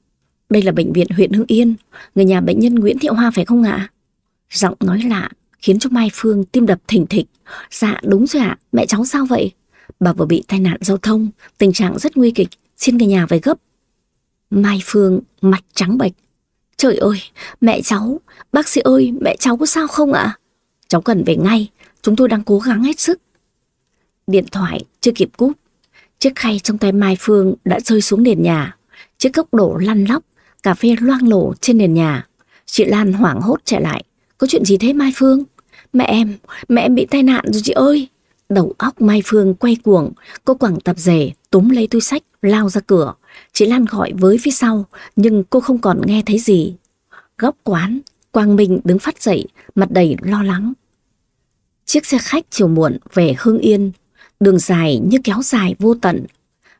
Đây là bệnh viện huyện Hưng Yên, người nhà bệnh nhân Nguyễn Thị Hoa phải không ạ? Giọng nói lạ khiến cho Mai Phương tim đập thình thịch. Dạ đúng rồi ạ, mẹ cháu sao vậy? Bà vừa bị tai nạn giao thông, tình trạng rất nguy kịch, xin người nhà về gấp. Mai Phương mặt trắng bệch. Trời ơi, mẹ cháu, bác sĩ ơi, mẹ cháu có sao không ạ? Cháu cần về ngay, chúng tôi đang cố gắng hết sức. Điện thoại chưa kịp cúp, chiếc khay trong tay Mai Phương đã rơi xuống nền nhà. Chiếc cốc đổ lăn lóc, cà phê loang lổ trên nền nhà. Chị Lan hoảng hốt chạy lại. Có chuyện gì thế Mai Phương? Mẹ em, mẹ em bị tai nạn rồi chị ơi. Đầu óc Mai Phương quay cuồng, cô quẳng tập rể, túm lấy túi sách, lao ra cửa. Chị Lan gọi với phía sau, nhưng cô không còn nghe thấy gì. Góc quán, Quang Minh đứng phát dậy, mặt đầy lo lắng. Chiếc xe khách chiều muộn về Hương Yên, đường dài như kéo dài vô tận.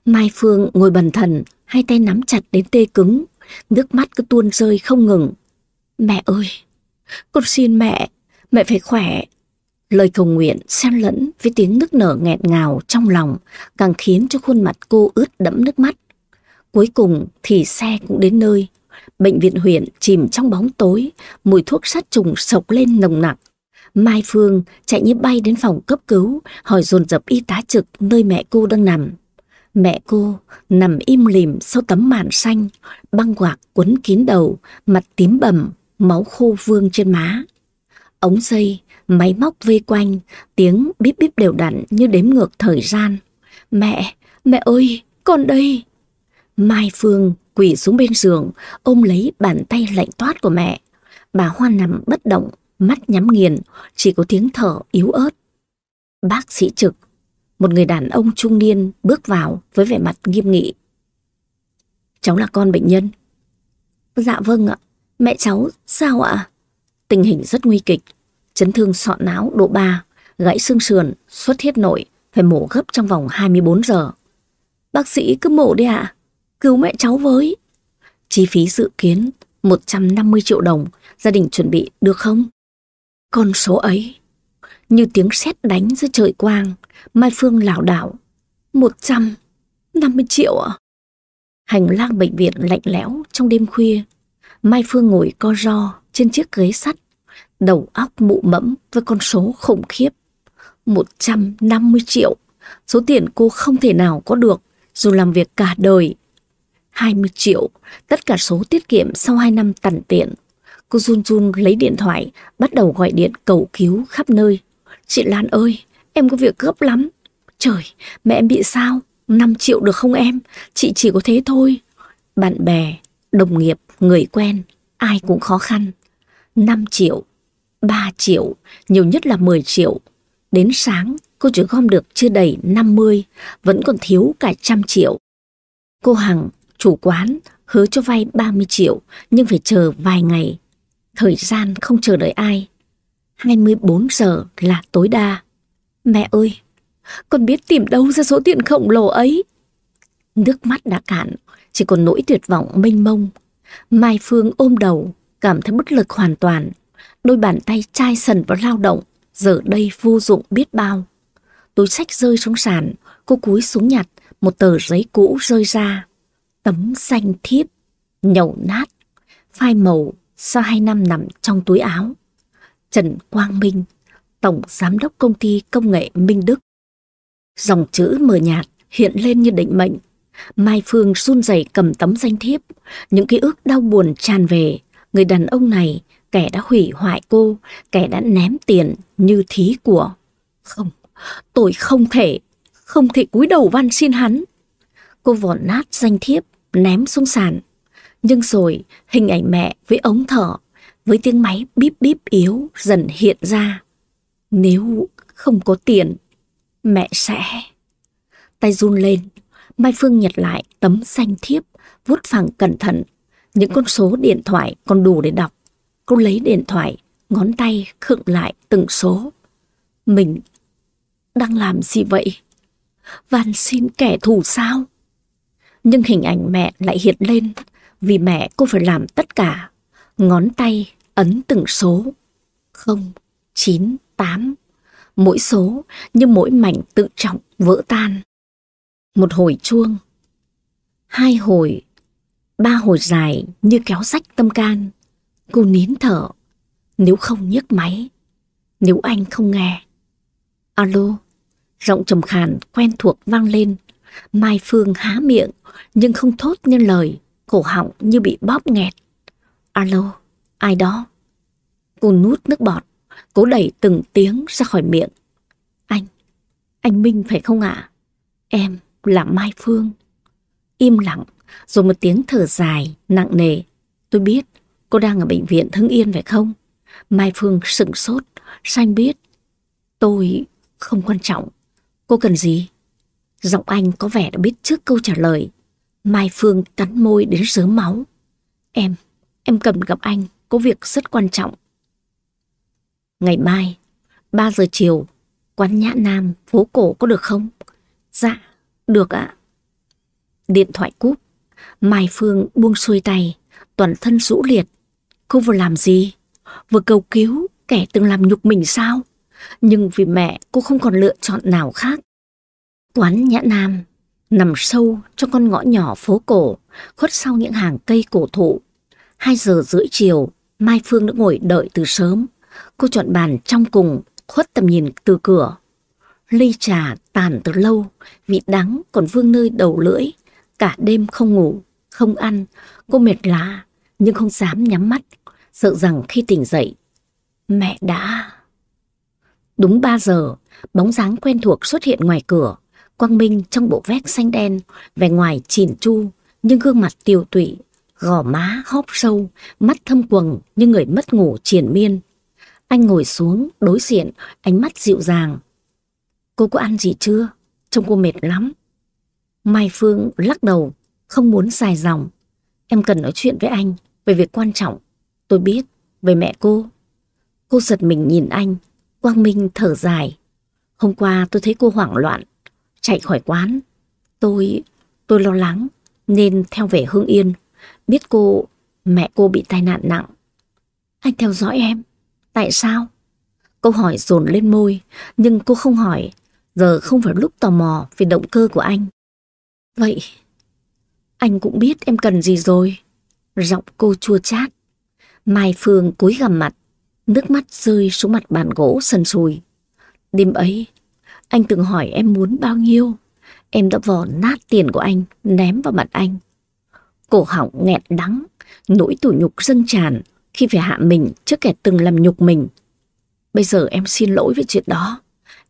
Mai Phương ngồi bần thần, hai tay nắm chặt đến tê cứng, nước mắt cứ tuôn rơi không ngừng. Mẹ ơi, con xin mẹ, mẹ phải khỏe. Lời cầu nguyện xen lẫn với tiếng nước nở nghẹn ngào trong lòng càng khiến cho khuôn mặt cô ướt đẫm nước mắt. Cuối cùng thì xe cũng đến nơi. Bệnh viện huyện chìm trong bóng tối, mùi thuốc sát trùng sộc lên nồng nặc. Mai Phương chạy như bay đến phòng cấp cứu, hỏi dồn dập y tá trực nơi mẹ cô đang nằm. Mẹ cô nằm im lìm sau tấm màn xanh, băng quạc quấn kín đầu, mặt tím bầm, máu khô vương trên má. Ống dây, máy móc vây quanh, tiếng bíp bíp đều đặn như đếm ngược thời gian. Mẹ, mẹ ơi, con đây. Mai Phương quỳ xuống bên giường, ôm lấy bàn tay lạnh toát của mẹ. Bà Hoa nằm bất động, mắt nhắm nghiền, chỉ có tiếng thở yếu ớt. Bác sĩ trực, một người đàn ông trung niên bước vào với vẻ mặt nghiêm nghị. Cháu là con bệnh nhân. Dạ vâng ạ. Mẹ cháu sao ạ? Tình hình rất nguy kịch. Chấn thương sọ não độ 3, gãy xương sườn, xuất huyết nội, phải mổ gấp trong vòng 24 giờ. Bác sĩ cứ mổ đi ạ. Cứu mẹ cháu với. Chi phí dự kiến 150 triệu đồng, gia đình chuẩn bị được không? Con số ấy, như tiếng sét đánh giữa trời quang, Mai Phương lảo đảo. 150 triệu ạ? Hành lang bệnh viện lạnh lẽo trong đêm khuya. Mai Phương ngồi co ro trên chiếc ghế sắt, đầu óc mụ mẫm với con số khủng khiếp. 150 triệu, số tiền cô không thể nào có được dù làm việc cả đời. 20 triệu, tất cả số tiết kiệm sau 2 năm tằn tiện. Cô run run lấy điện thoại, bắt đầu gọi điện cầu cứu khắp nơi. Chị Lan ơi, em có việc gấp lắm. Trời, mẹ em bị sao? 5 triệu được không em? Chị chỉ có thế thôi. Bạn bè, đồng nghiệp, người quen, ai cũng khó khăn. 5 triệu, 3 triệu, nhiều nhất là 10 triệu. Đến sáng, cô chỉ gom được chưa đầy 50, vẫn còn thiếu cả trăm triệu. Cô Hằng, chủ quán, hứa cho vay 30 triệu, nhưng phải chờ vài ngày. Thời gian không chờ đợi ai. 24 giờ là tối đa. Mẹ ơi, con biết tìm đâu ra số tiền khổng lồ ấy. Nước mắt đã cạn, chỉ còn nỗi tuyệt vọng mênh mông. Mai Phương ôm đầu, cảm thấy bất lực hoàn toàn. Đôi bàn tay chai sần vào lao động, giờ đây vô dụng biết bao. Túi sách rơi xuống sàn, cô cúi xuống nhặt, một tờ giấy cũ rơi ra. Tấm xanh thiếp, nhậu nát, phai màu sau hai năm nằm trong túi áo. Trần Quang Minh, Tổng Giám đốc Công ty Công nghệ Minh Đức. Dòng chữ mờ nhạt hiện lên như định mệnh. Mai Phương run rẩy cầm tấm danh thiếp, những ký ức đau buồn tràn về. Người đàn ông này, kẻ đã hủy hoại cô, kẻ đã ném tiền như thí của. Không, tôi không thể, không thể cúi đầu van xin hắn. Cô vọt nát danh thiếp, ném xuống sàn. Nhưng rồi hình ảnh mẹ với ống thở, với tiếng máy bíp bíp yếu dần hiện ra. Nếu không có tiền, mẹ sẽ... Tay run lên, Mai Phương nhặt lại tấm xanh thiếp, vuốt phẳng cẩn thận. Những con số điện thoại còn đủ để đọc. Cô lấy điện thoại, ngón tay khựng lại từng số. Mình đang làm gì vậy? Van xin kẻ thù sao? Nhưng hình ảnh mẹ lại hiện lên vì mẹ cô phải làm tất cả. Ngón tay ấn từng số. Không, chín, tám. Mỗi số như mỗi mảnh tự trọng vỡ tan. Một hồi chuông. Hai hồi. Ba hồi dài như kéo sách tâm can. Cô nín thở. Nếu không nhấc máy. Nếu anh không nghe. Alo. Giọng trầm khàn quen thuộc vang lên. Mai Phương há miệng nhưng không thốt nên lời cổ họng như bị bóp nghẹt. Alo, ai đó? Cô nuốt nước bọt, cố đẩy từng tiếng ra khỏi miệng. Anh, anh Minh phải không ạ? Em là Mai Phương. Im lặng, rồi một tiếng thở dài, nặng nề. Tôi biết, cô đang ở bệnh viện Hưng Yên phải không? Mai Phương sững sốt, xanh biết. Tôi không quan trọng. Cô cần gì? Giọng anh có vẻ đã biết trước câu trả lời. Mai Phương cắn môi đến sớm máu. Em, em cần gặp anh, có việc rất quan trọng. Ngày mai, 3 giờ chiều, quán Nhã Nam, phố cổ có được không? Dạ, được ạ. Điện thoại cúp, Mai Phương buông xuôi tay, toàn thân rũ liệt. Cô vừa làm gì? Vừa cầu cứu kẻ từng làm nhục mình sao? Nhưng vì mẹ cô không còn lựa chọn nào khác. Quán Nhã Nam nằm sâu trong con ngõ nhỏ phố cổ, khuất sau những hàng cây cổ thụ. Hai giờ rưỡi chiều, Mai Phương đã ngồi đợi từ sớm. Cô chọn bàn trong cùng, khuất tầm nhìn từ cửa. Ly trà tàn từ lâu, vị đắng còn vương nơi đầu lưỡi. Cả đêm không ngủ, không ăn, cô mệt lá, nhưng không dám nhắm mắt, sợ rằng khi tỉnh dậy, mẹ đã... Đúng ba giờ, bóng dáng quen thuộc xuất hiện ngoài cửa. Quang Minh trong bộ vest xanh đen, vẻ ngoài chỉn chu, nhưng gương mặt tiều tụy, gò má hóp sâu, mắt thâm quầng như người mất ngủ triền miên. Anh ngồi xuống, đối diện, ánh mắt dịu dàng. Cô có ăn gì chưa? trông cô mệt lắm. Mai Phương lắc đầu, không muốn dài dòng. Em cần nói chuyện với anh về việc quan trọng. Tôi biết, về mẹ cô. Cô giật mình nhìn anh, Quang Minh thở dài. Hôm qua tôi thấy cô hoảng loạn, chạy khỏi quán. Tôi, tôi lo lắng, nên theo về Hương Yên. Biết cô, mẹ cô bị tai nạn nặng. Anh theo dõi em. Tại sao? Câu hỏi dồn lên môi, nhưng cô không hỏi. Giờ không phải lúc tò mò về động cơ của anh. Vậy, anh cũng biết em cần gì rồi. Giọng cô chua chát. Mai Phương cúi gằm mặt, nước mắt rơi xuống mặt bàn gỗ sần sùi. Đêm ấy, anh từng hỏi em muốn bao nhiêu. Em đã vò nát tiền của anh, ném vào mặt anh. Cổ họng nghẹn đắng, nỗi tủi nhục dâng tràn khi phải hạ mình trước kẻ từng làm nhục mình. Bây giờ em xin lỗi về chuyện đó.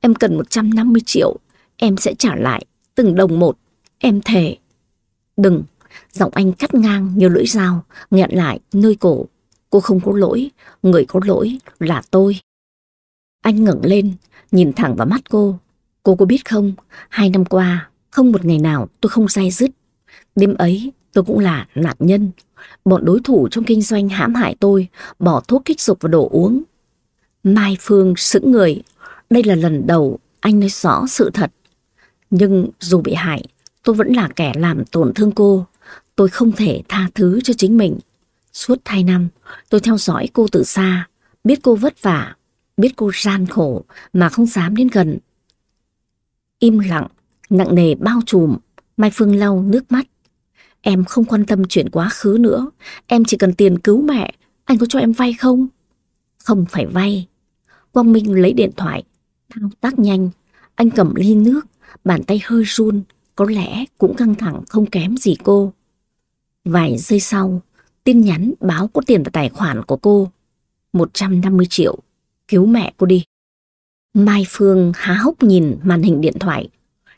Em cần 150 triệu, em sẽ trả lại từng đồng một. Em thề. Đừng, giọng anh cắt ngang như lưỡi dao, nghẹn lại nơi cổ. Cô không có lỗi, người có lỗi là tôi. Anh ngẩng lên, nhìn thẳng vào mắt cô. Cô có biết không, hai năm qua, không một ngày nào tôi không say dứt. Đêm ấy, tôi cũng là nạn nhân. Bọn đối thủ trong kinh doanh hãm hại tôi, bỏ thuốc kích dục vào đồ uống. Mai Phương sững người, đây là lần đầu anh nói rõ sự thật. Nhưng dù bị hại, tôi vẫn là kẻ làm tổn thương cô. Tôi không thể tha thứ cho chính mình. Suốt hai năm, tôi theo dõi cô từ xa, biết cô vất vả, biết cô gian khổ mà không dám đến gần. Im lặng, nặng nề bao trùm, Mai Phương lau nước mắt. Em không quan tâm chuyện quá khứ nữa, em chỉ cần tiền cứu mẹ, anh có cho em vay không? Không phải vay. Quang Minh lấy điện thoại, thao tác nhanh, anh cầm ly nước, bàn tay hơi run, có lẽ cũng căng thẳng không kém gì cô. Vài giây sau, tin nhắn báo có tiền vào tài khoản của cô. 150 triệu, cứu mẹ cô đi. Mai Phương há hốc nhìn màn hình điện thoại.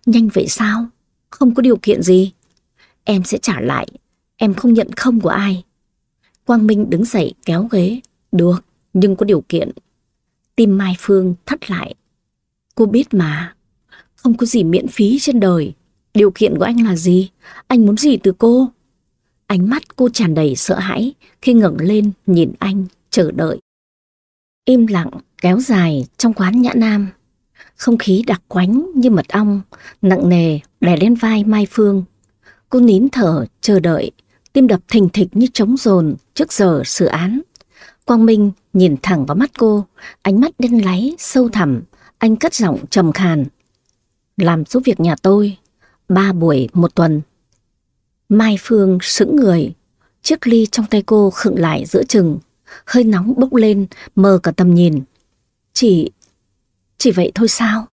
Nhanh vậy sao? Không có điều kiện gì. Em sẽ trả lại, em không nhận không của ai. Quang Minh đứng dậy kéo ghế. Được, nhưng có điều kiện. Tim Mai Phương thắt lại. Cô biết mà, không có gì miễn phí trên đời. Điều kiện của anh là gì? Anh muốn gì từ cô? Ánh mắt cô tràn đầy sợ hãi khi ngẩng lên nhìn anh chờ đợi. Im lặng kéo dài trong quán nhã nam. Không khí đặc quánh như mật ong, nặng nề đè lên vai Mai Phương. Cô nín thở chờ đợi, tim đập thình thịch như trống rồn trước giờ xử án. Quang Minh nhìn thẳng vào mắt cô, ánh mắt đen láy, sâu thẳm, anh cất giọng trầm khàn. Làm giúp việc nhà tôi, ba buổi một tuần. Mai Phương sững người, chiếc ly trong tay cô khựng lại giữa chừng, hơi nóng bốc lên, mờ cả tầm nhìn. Chỉ, chỉ vậy thôi sao?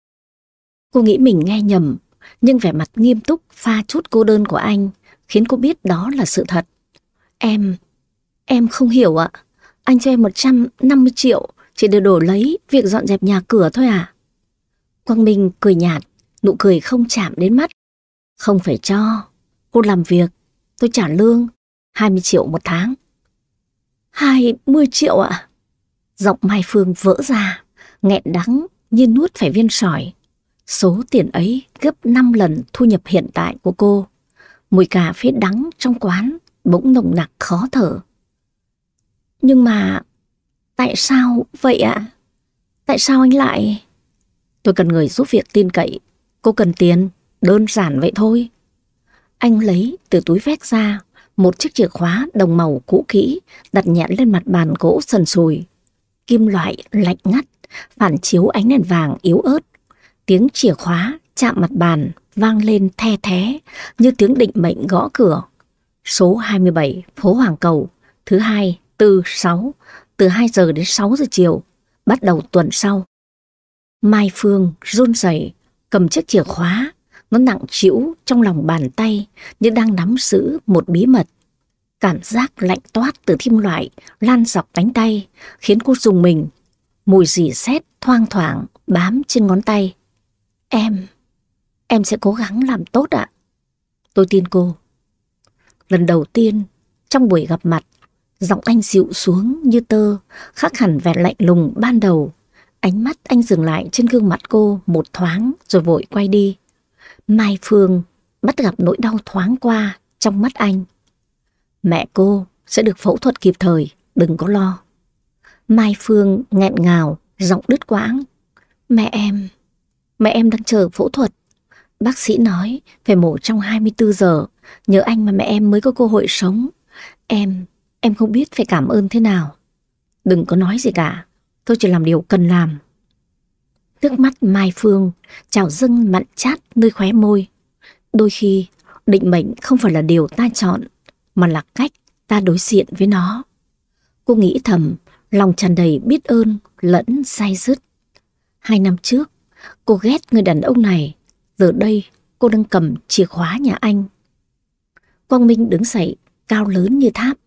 Cô nghĩ mình nghe nhầm, nhưng vẻ mặt nghiêm túc pha chút cô đơn của anh khiến cô biết đó là sự thật. Em, em không hiểu ạ. Anh cho em 150 triệu chỉ để đổi lấy việc dọn dẹp nhà cửa thôi à? Quang Minh cười nhạt, nụ cười không chạm đến mắt. Không phải cho, cô làm việc, tôi trả lương, 20 triệu một tháng. 20 triệu ạ? Giọng Mai Phương vỡ ra, nghẹn đắng như nuốt phải viên sỏi. Số tiền ấy gấp 5 lần thu nhập hiện tại của cô. Mùi cà phê đắng trong quán bỗng nồng nặc khó thở. Nhưng mà tại sao vậy ạ? Tại sao anh lại... Tôi cần người giúp việc tin cậy. Cô cần tiền, đơn giản vậy thôi. Anh lấy từ túi vét ra một chiếc chìa khóa đồng màu cũ kỹ đặt nhẹ lên mặt bàn gỗ sần sùi. Kim loại lạnh ngắt, phản chiếu ánh đèn vàng yếu ớt. Tiếng chìa khóa chạm mặt bàn vang lên the thé như tiếng định mệnh gõ cửa. Số 27 phố Hoàng Cầu, thứ hai, tư, sáu, từ 2 giờ đến 6 giờ chiều, bắt đầu tuần sau. Mai Phương run rẩy cầm chiếc chìa khóa, nó nặng trĩu trong lòng bàn tay như đang nắm giữ một bí mật. Cảm giác lạnh toát từ kim loại lan dọc cánh tay khiến cô dùng mình. Mùi dì xét thoang thoảng bám trên ngón tay. Em, em sẽ cố gắng làm tốt ạ. Tôi tin cô. Lần đầu tiên trong buổi gặp mặt, giọng anh dịu xuống như tơ, khác hẳn vẻ lạnh lùng ban đầu Ánh mắt anh dừng lại trên gương mặt cô một thoáng rồi vội quay đi. Mai Phương bắt gặp nỗi đau thoáng qua trong mắt anh. Mẹ cô sẽ được phẫu thuật kịp thời, đừng có lo. Mai Phương nghẹn ngào, giọng đứt quãng. Mẹ em, mẹ em đang chờ phẫu thuật. Bác sĩ nói phải mổ trong 24 giờ, nhớ anh mà mẹ em mới có cơ hội sống. Em, em không biết phải cảm ơn thế nào. Đừng có nói gì cả, tôi chỉ làm điều cần làm. Nước mắt Mai Phương trào dâng mặn chát nơi khóe môi. Đôi khi, định mệnh không phải là điều ta chọn, mà là cách ta đối diện với nó. Cô nghĩ thầm, lòng tràn đầy biết ơn lẫn say dứt. Hai năm trước, cô ghét người đàn ông này, giờ đây cô đang cầm chìa khóa nhà anh. Quang Minh đứng dậy, cao lớn như tháp,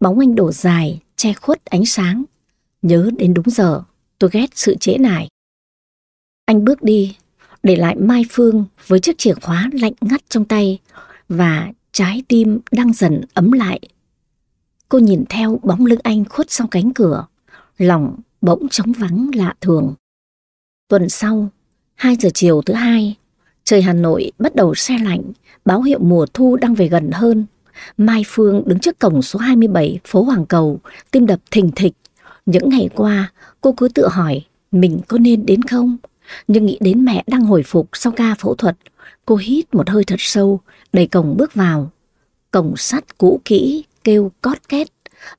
bóng anh đổ dài, che khuất ánh sáng. Nhớ đến đúng giờ, tôi ghét sự trễ nải. Anh bước đi, để lại Mai Phương với chiếc chìa khóa lạnh ngắt trong tay và trái tim đang dần ấm lại. Cô nhìn theo bóng lưng anh khuất sau cánh cửa, lòng bỗng trống vắng lạ thường. Tuần sau, 2 giờ chiều thứ hai, trời Hà Nội bắt đầu xe lạnh, báo hiệu mùa thu đang về gần hơn. Mai Phương đứng trước cổng số 27 phố Hoàng Cầu, tim đập thình thịch. Những ngày qua, cô cứ tự hỏi mình có nên đến không? Nhưng nghĩ đến mẹ đang hồi phục sau ca phẫu thuật, cô hít một hơi thật sâu, đẩy cổng bước vào. Cổng sắt cũ kỹ, kêu cót két,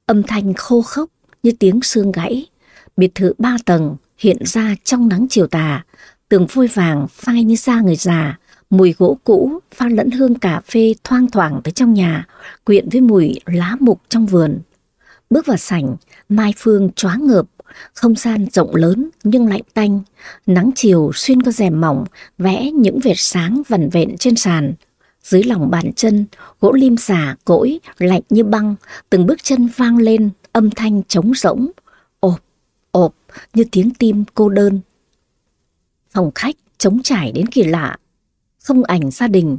âm thanh khô khốc như tiếng xương gãy. Biệt thự ba tầng hiện ra trong nắng chiều tà, tường vôi vàng phai như da người già, mùi gỗ cũ pha lẫn hương cà phê thoang thoảng tới trong nhà, quyện với mùi lá mục trong vườn. Bước vào sảnh, Mai Phương choáng ngợp, không gian rộng lớn nhưng lạnh tanh, nắng chiều xuyên qua rèm mỏng vẽ những vệt sáng vằn vện trên sàn. Dưới lòng bàn chân, gỗ lim xà cỗi lạnh như băng, từng bước chân vang lên âm thanh trống rỗng, ộp, ộp như tiếng tim cô đơn. Phòng khách trống trải đến kỳ lạ, không ảnh gia đình,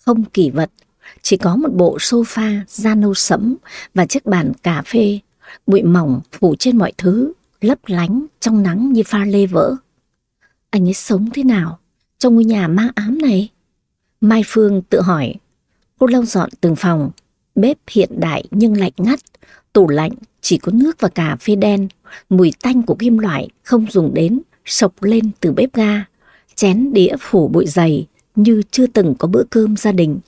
không kỷ vật, chỉ có một bộ sofa da nâu sẫm và chiếc bàn cà phê, bụi mỏng phủ trên mọi thứ, lấp lánh trong nắng như pha lê vỡ. Anh ấy sống thế nào trong ngôi nhà ma ám này? Mai Phương tự hỏi. Cô lau dọn từng phòng, bếp hiện đại nhưng lạnh ngắt, tủ lạnh chỉ có nước và cà phê đen, mùi tanh của kim loại không dùng đến, sộc lên từ bếp ga, chén đĩa phủ bụi dày như chưa từng có bữa cơm gia đình.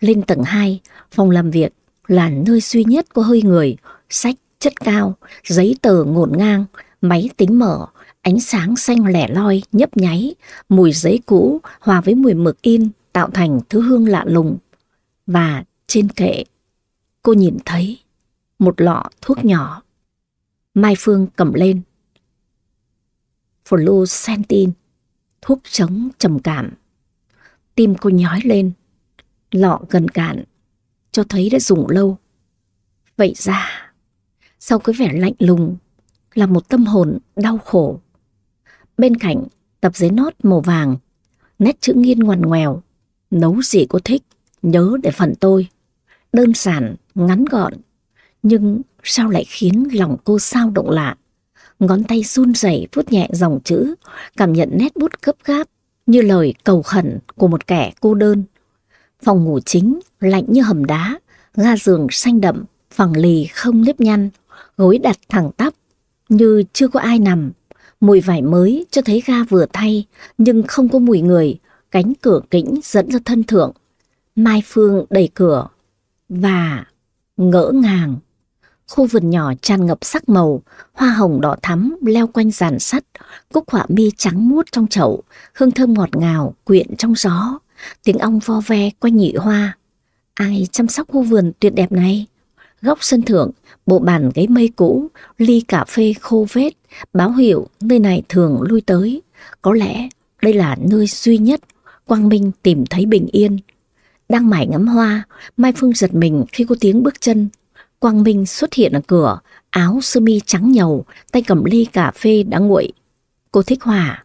Lên tầng 2, phòng làm việc là nơi duy nhất có hơi người, sách chất cao, giấy tờ ngổn ngang, máy tính mở, ánh sáng xanh lẻ loi nhấp nháy, mùi giấy cũ hòa với mùi mực in tạo thành thứ hương lạ lùng. Và trên kệ, cô nhìn thấy một lọ thuốc nhỏ. Mai Phương cầm lên. Fluoxetine, thuốc chống trầm cảm. Tim cô nhói lên, lọ gần cạn, cho thấy đã dùng lâu. Vậy ra, sau cái vẻ lạnh lùng là một tâm hồn đau khổ. Bên cạnh tập giấy nốt màu vàng, nét chữ nghiên ngoằn ngoèo, nấu gì cô thích, nhớ để phần tôi. Đơn giản, ngắn gọn, nhưng sao lại khiến lòng cô sao động lạ. Ngón tay run rẩy vuốt nhẹ dòng chữ, cảm nhận nét bút gấp gáp như lời cầu khẩn của một kẻ cô đơn. Phòng ngủ chính lạnh như hầm đá, ga giường xanh đậm, phẳng lì không nếp nhăn, gối đặt thẳng tắp như chưa có ai nằm. Mùi vải mới cho thấy ga vừa thay nhưng không có mùi người, cánh cửa kính dẫn ra thân thượng. Mai Phương đẩy cửa và ngỡ ngàng. Khu vườn nhỏ tràn ngập sắc màu, hoa hồng đỏ thắm leo quanh giàn sắt, cúc họa mi trắng muốt trong chậu, hương thơm ngọt ngào quyện trong gió, tiếng ong vo ve quanh nhị hoa. Ai chăm sóc khu vườn tuyệt đẹp này? Góc sân thượng, bộ bàn ghế mây cũ, ly cà phê khô vết, báo hiệu nơi này thường lui tới. Có lẽ đây là nơi duy nhất Quang Minh tìm thấy bình yên. Đang mải ngắm hoa, Mai Phương giật mình khi có tiếng bước chân. Quang Minh xuất hiện ở cửa, áo sơ mi trắng nhầu, tay cầm ly cà phê đã nguội. Cô thích Hòa. À?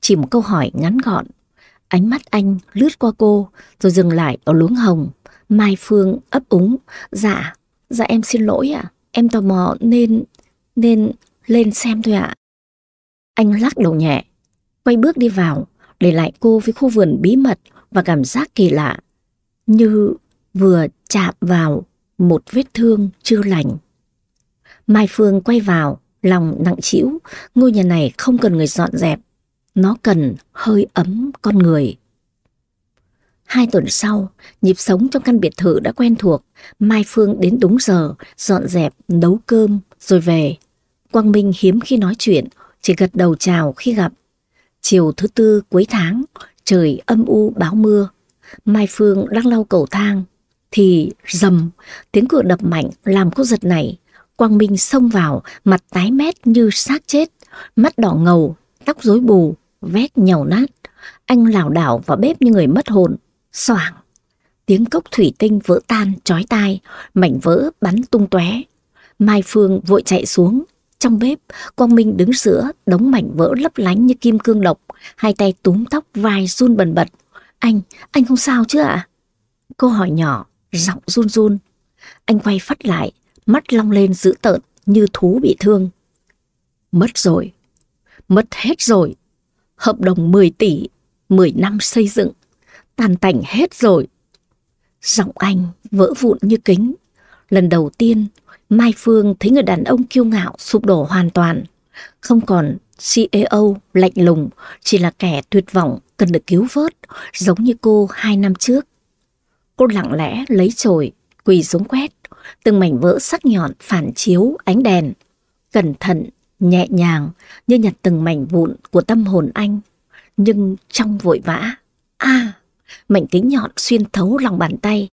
Chỉ một câu hỏi ngắn gọn. Ánh mắt anh lướt qua cô, rồi dừng lại ở luống hồng. Mai Phương ấp úng. Dạ, dạ em xin lỗi ạ. Em tò mò nên... nên lên xem thôi ạ. Anh lắc đầu nhẹ, quay bước đi vào, để lại cô với khu vườn bí mật và cảm giác kỳ lạ như vừa chạm vào một vết thương chưa lành. Mai Phương quay vào, lòng nặng trĩu, ngôi nhà này không cần người dọn dẹp, nó cần hơi ấm con người. Hai tuần sau, nhịp sống trong căn biệt thự đã quen thuộc, Mai Phương đến đúng giờ, dọn dẹp, nấu cơm, rồi về. Quang Minh hiếm khi nói chuyện, chỉ gật đầu chào khi gặp. Chiều thứ tư cuối tháng, trời âm u báo mưa. Mai Phương đang lau cầu thang, thì rầm, tiếng cửa đập mạnh làm cô giật nảy. Quang Minh xông vào, mặt tái mét như xác chết, mắt đỏ ngầu, tóc rối bù, vét nhầu nát. Anh lảo đảo vào bếp như người mất hồn, xoảng. Tiếng cốc thủy tinh vỡ tan, chói tai, mảnh vỡ bắn tung tóe. Mai Phương vội chạy xuống. Trong bếp, Quang Minh đứng giữa đống mảnh vỡ lấp lánh như kim cương độc, hai tay túm tóc vai run bần bật. Anh, anh không sao chứ ạ? Cô hỏi nhỏ, giọng run run. Anh quay phát lại, mắt long lên dữ tợn như thú bị thương. Mất rồi, mất hết rồi. Hợp đồng 10 tỷ, 10 năm xây dựng, tàn tành hết rồi. Giọng anh vỡ vụn như kính. Lần đầu tiên, Mai Phương thấy người đàn ông kiêu ngạo sụp đổ hoàn toàn. Không còn CEO lạnh lùng, chỉ là kẻ tuyệt vọng cần được cứu vớt, giống như cô hai năm trước. Cô lặng lẽ lấy chổi, quỳ xuống quét, từng mảnh vỡ sắc nhọn phản chiếu ánh đèn. Cẩn thận, nhẹ nhàng như nhặt từng mảnh vụn của tâm hồn anh. Nhưng trong vội vã, a mảnh kính nhọn xuyên thấu lòng bàn tay.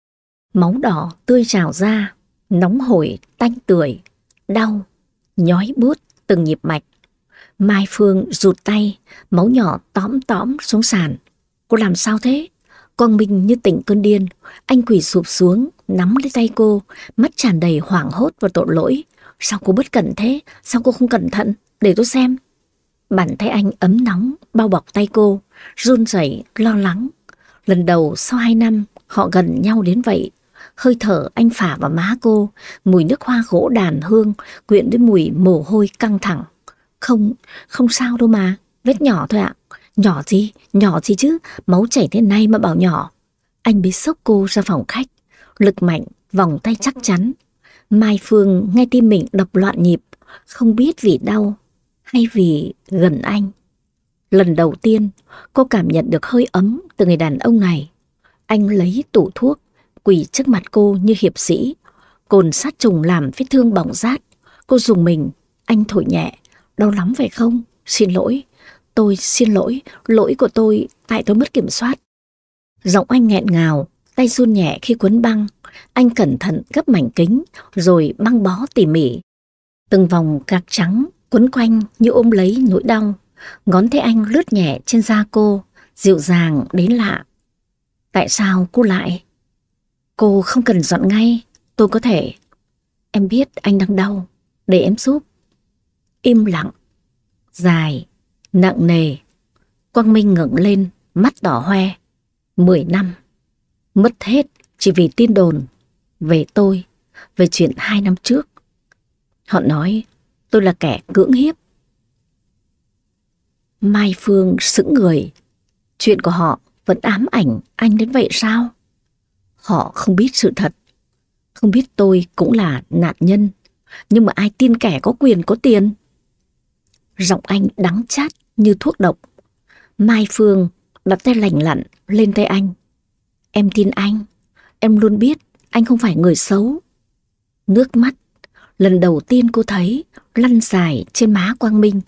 Máu đỏ tươi trào ra, nóng hổi, tanh tưởi, đau, nhói bút từng nhịp mạch. Mai Phương rụt tay, máu nhỏ tóm tóm xuống sàn. Cô làm sao thế? Quang Minh như tỉnh cơn điên, anh quỳ sụp xuống, nắm lấy tay cô, mắt tràn đầy hoảng hốt và tội lỗi. Sao cô bất cẩn thế? Sao cô không cẩn thận? Để tôi xem. Bàn tay anh ấm nóng, bao bọc tay cô, run rẩy, lo lắng. Lần đầu sau hai năm, họ gần nhau đến vậy. Hơi thở anh phả vào má cô, mùi nước hoa gỗ đàn hương, quyện với mùi mồ hôi căng thẳng. Không, không sao đâu mà, vết nhỏ thôi ạ. Nhỏ gì, nhỏ gì chứ, máu chảy thế này mà bảo nhỏ. Anh bế sốc cô ra phòng khách, lực mạnh, vòng tay chắc chắn. Mai Phương nghe tim mình đập loạn nhịp, không biết vì đau hay vì gần anh. Lần đầu tiên, cô cảm nhận được hơi ấm từ người đàn ông này. Anh lấy tủ thuốc, quỳ trước mặt cô như hiệp sĩ. Cồn sát trùng làm vết thương bỏng rát. Cô dùng mình, anh thổi nhẹ. Đau lắm phải không? Xin lỗi, Tôi xin lỗi, lỗi của tôi tại tôi mất kiểm soát. Giọng anh nghẹn ngào, tay run nhẹ khi cuốn băng. Anh cẩn thận gấp mảnh kính, rồi băng bó tỉ mỉ. Từng vòng gạc trắng quấn quanh như ôm lấy nỗi đau. Ngón tay anh lướt nhẹ trên da cô, dịu dàng đến lạ. Tại sao cô lại? Cô không cần dọn ngay, tôi có thể. Em biết anh đang đau, để em giúp. Im lặng, dài, Nặng nề, Quang Minh ngẩng lên, mắt đỏ hoe. Mười năm, mất hết chỉ vì tin đồn về tôi, về chuyện hai năm trước. Họ nói tôi là kẻ cưỡng hiếp. Mai Phương sững người, chuyện của họ vẫn ám ảnh anh đến vậy sao? Họ không biết sự thật, không biết tôi cũng là nạn nhân, nhưng mà ai tin kẻ có quyền có tiền? Giọng anh đắng chát như thuốc độc. Mai Phương đặt tay lành lặn lên tay anh. Em tin anh, em luôn biết anh không phải người xấu. Nước mắt, lần đầu tiên cô thấy lăn dài trên má Quang Minh.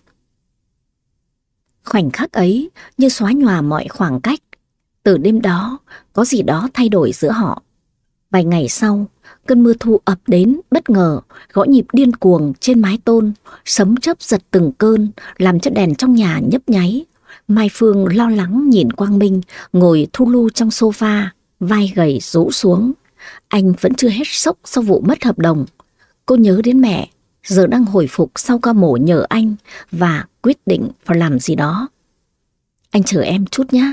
Khoảnh khắc ấy như xóa nhòa mọi khoảng cách. Từ đêm đó, có gì đó thay đổi giữa họ. Vài ngày sau, cơn mưa thu ập đến bất ngờ, gõ nhịp điên cuồng trên mái tôn, sấm chớp giật từng cơn, làm cho đèn trong nhà nhấp nháy. Mai Phương lo lắng nhìn Quang Minh ngồi thu lu trong sofa, vai gầy rũ xuống. Anh vẫn chưa hết sốc sau vụ mất hợp đồng. Cô nhớ đến mẹ, giờ đang hồi phục sau ca mổ nhờ anh và quyết định phải làm gì đó. Anh chờ em chút nhé.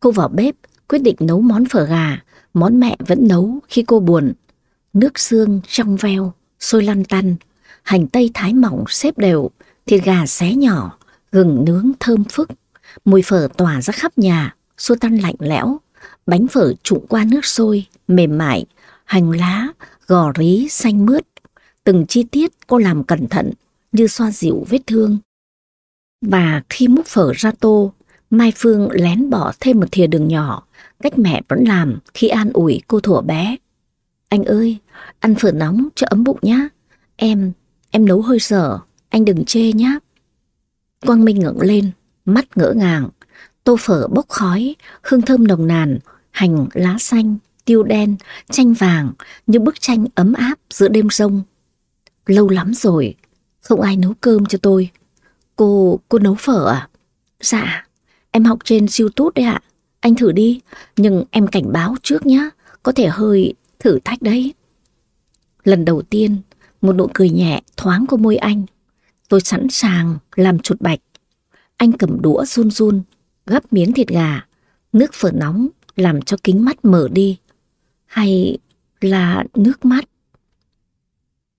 Cô vào bếp, quyết định nấu món phở gà, món mẹ vẫn nấu khi cô buồn. Nước xương trong veo, sôi lăn tăn, hành tây thái mỏng xếp đều, thịt gà xé nhỏ, gừng nướng thơm phức. Mùi phở tỏa ra khắp nhà, xua tan lạnh lẽo, bánh phở trụng qua nước sôi, mềm mại, hành lá, gò rí xanh mướt. Từng chi tiết cô làm cẩn thận như xoa dịu vết thương. Và khi múc phở ra tô, Mai Phương lén bỏ thêm một thìa đường nhỏ, cách mẹ vẫn làm khi an ủi cô thủa bé. Anh ơi, ăn phở nóng cho ấm bụng nhá. Em, em nấu hơi dở, anh đừng chê nhá. Quang Minh ngẩng lên, mắt ngỡ ngàng. Tô phở bốc khói, hương thơm nồng nàn, hành, lá xanh, tiêu đen, chanh vàng như bức tranh ấm áp giữa đêm rông. Lâu lắm rồi, không ai nấu cơm cho tôi. Cô, cô nấu phở à? Dạ, em học trên YouTube đấy ạ. Anh thử đi, nhưng em cảnh báo trước nhá, có thể hơi thử thách đấy. Lần đầu tiên, một nụ cười nhẹ thoáng qua môi anh. Tôi sẵn sàng làm chuột bạch. Anh cầm đũa run run, gắp miếng thịt gà. Nước phở nóng làm cho kính mắt mở đi. Hay là nước mắt?